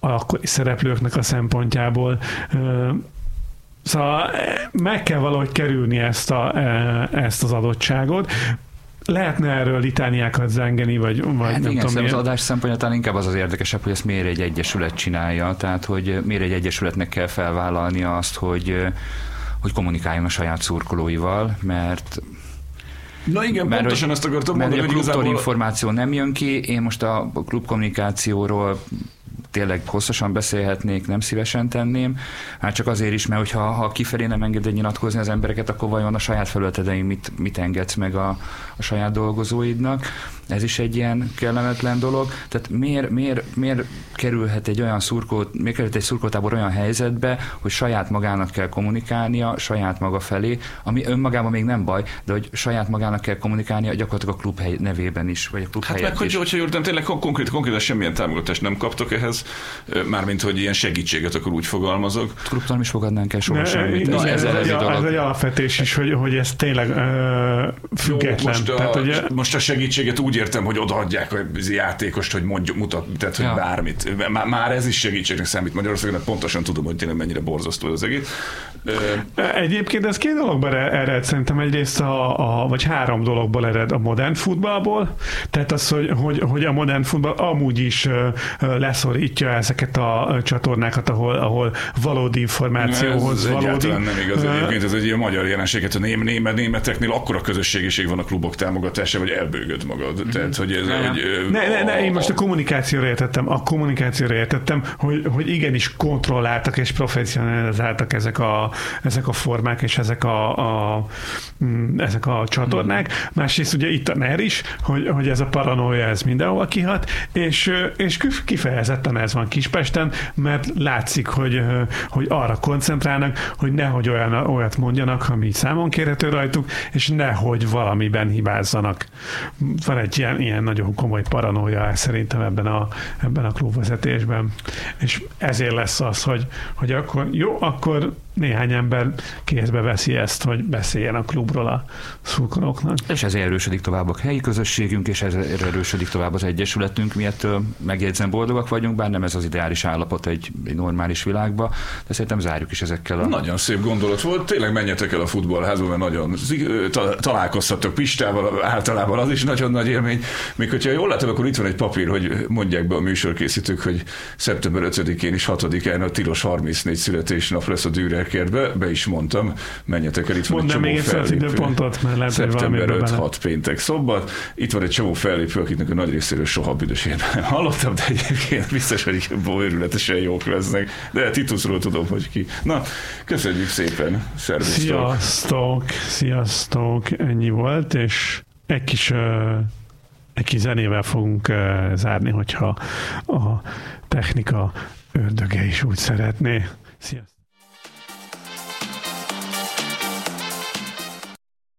akkori szereplőknek a szempontjából, uh, Szóval meg kell valahogy kerülni ezt, a, ezt az adottságot. Lehetne erről litániákat zengeni, vagy, vagy hát nem igen, tudom az adás szempontjátán inkább az az érdekesebb, hogy ezt miért egy egyesület csinálja, tehát hogy miért egy egyesületnek kell felvállalni azt, hogy, hogy kommunikáljon a saját szurkolóival, mert Na igen, mert pontosan hogy, azt akartam mert mondani, hogy a igazából... információ nem jön ki, én most a klub kommunikációról tényleg hosszasan beszélhetnék, nem szívesen tenném. Hát csak azért is, mert hogyha ha kifelé nem engeded nyilatkozni az embereket, akkor vajon a saját felületedein mit, mit engedsz meg a, a saját dolgozóidnak. Ez is egy ilyen kellemetlen dolog. Tehát miért, miért, miért kerülhet egy olyan szurkó, miért kerülhet egy szurkótábor olyan helyzetbe, hogy saját magának kell kommunikálnia, saját maga felé, ami önmagában még nem baj, de hogy saját magának kell kommunikálnia gyakorlatilag a klub hely nevében is, vagy a klub Hát meg, hogy, hogyha Jordan, tényleg konkrét, konkrétan semmilyen támogatást nem kaptok ehhez, mármint, hogy ilyen segítséget, akkor úgy fogalmazok. Klubtal is fogadnánk el soha semmit. Ez, ez, ez, ez, ez egy alapvetés is, hogy, hogy ez tényleg uh, független. Jó, most, Tehát, a, ugye... most a segítséget úgy értem, hogy odaadják a játékost, hogy mondjuk, mutat, tehát, hogy ja. bármit. Már, már ez is segítségnek számít Magyarországon, pontosan tudom, hogy tényleg mennyire borzasztó az egész. Egyébként ez két dologban ered, szerintem egyrészt a, a, vagy három dologból ered a modern futballból, tehát az, hogy, hogy, hogy a modern futball amúgy is leszorítja ezeket a csatornákat, ahol, ahol valódi információhoz ez valódi... nem igaz egyébként, ez egy ilyen magyar jelenséget, a ném, német, németeknél akkora közösségiség van a klubok támogatása, vagy elbőgöd magad. Tehát, hogy ez, ne, hogy, ne, ne, ne, én most a kommunikációra értettem, a kommunikációra értettem, hogy, hogy igenis kontrolláltak és professzionalizáltak ezek a, ezek a formák és ezek a, a, mm, ezek a csatornák. Másrészt ugye itt a NER is, hogy, hogy ez a paranoia ez mindenhol kihat, és, és kifejezetten ez van Kispesten, mert látszik, hogy, hogy arra koncentrálnak, hogy nehogy olyan, olyat mondjanak, ami számon kérhető rajtuk, és nehogy valamiben hibázzanak. Van egy ilyen, ilyen nagyon komoly paranoia szerintem ebben a, ebben a klubvezetésben. És ezért lesz az, hogy, hogy akkor jó, akkor néhány ember kézbe veszi ezt, hogy beszéljen a klubról a szurkolóknak. És ez erősödik tovább a helyi közösségünk, és ez erősödik tovább az egyesületünk. Mi ettől megjegyzem boldogak vagyunk, bár nem ez az ideális állapot egy, egy normális világba, de szerintem zárjuk is ezekkel a... Nagyon szép gondolat volt, tényleg menjetek el a futballházba, mert nagyon találkozhattok Pistával, általában az is nagyon nagy élmény. Még hogyha jól látom, akkor itt van egy papír, hogy mondják be a műsorkészítők, hogy szeptember 5-én és 6-án a tilos 34 születésnap lesz a Dürer Kertbe, be is mondtam, menjetek el, itt van Mondd egy csomó fellépő. pontot, mert lehet, Szeptember 5-6 péntek szombat, itt van egy csomó fellépő, akiknek a nagy részéről soha nem hallottam, de egyébként biztos, hogy őrületesen jók lesznek. De Titusról tudom, hogy ki. Na, köszönjük szépen, szervusztok! Sziasztok, sziasztok, ennyi volt, és egy kis egy kis zenével fogunk zárni, hogyha a technika ördöge is úgy szeretné. Sziasztok!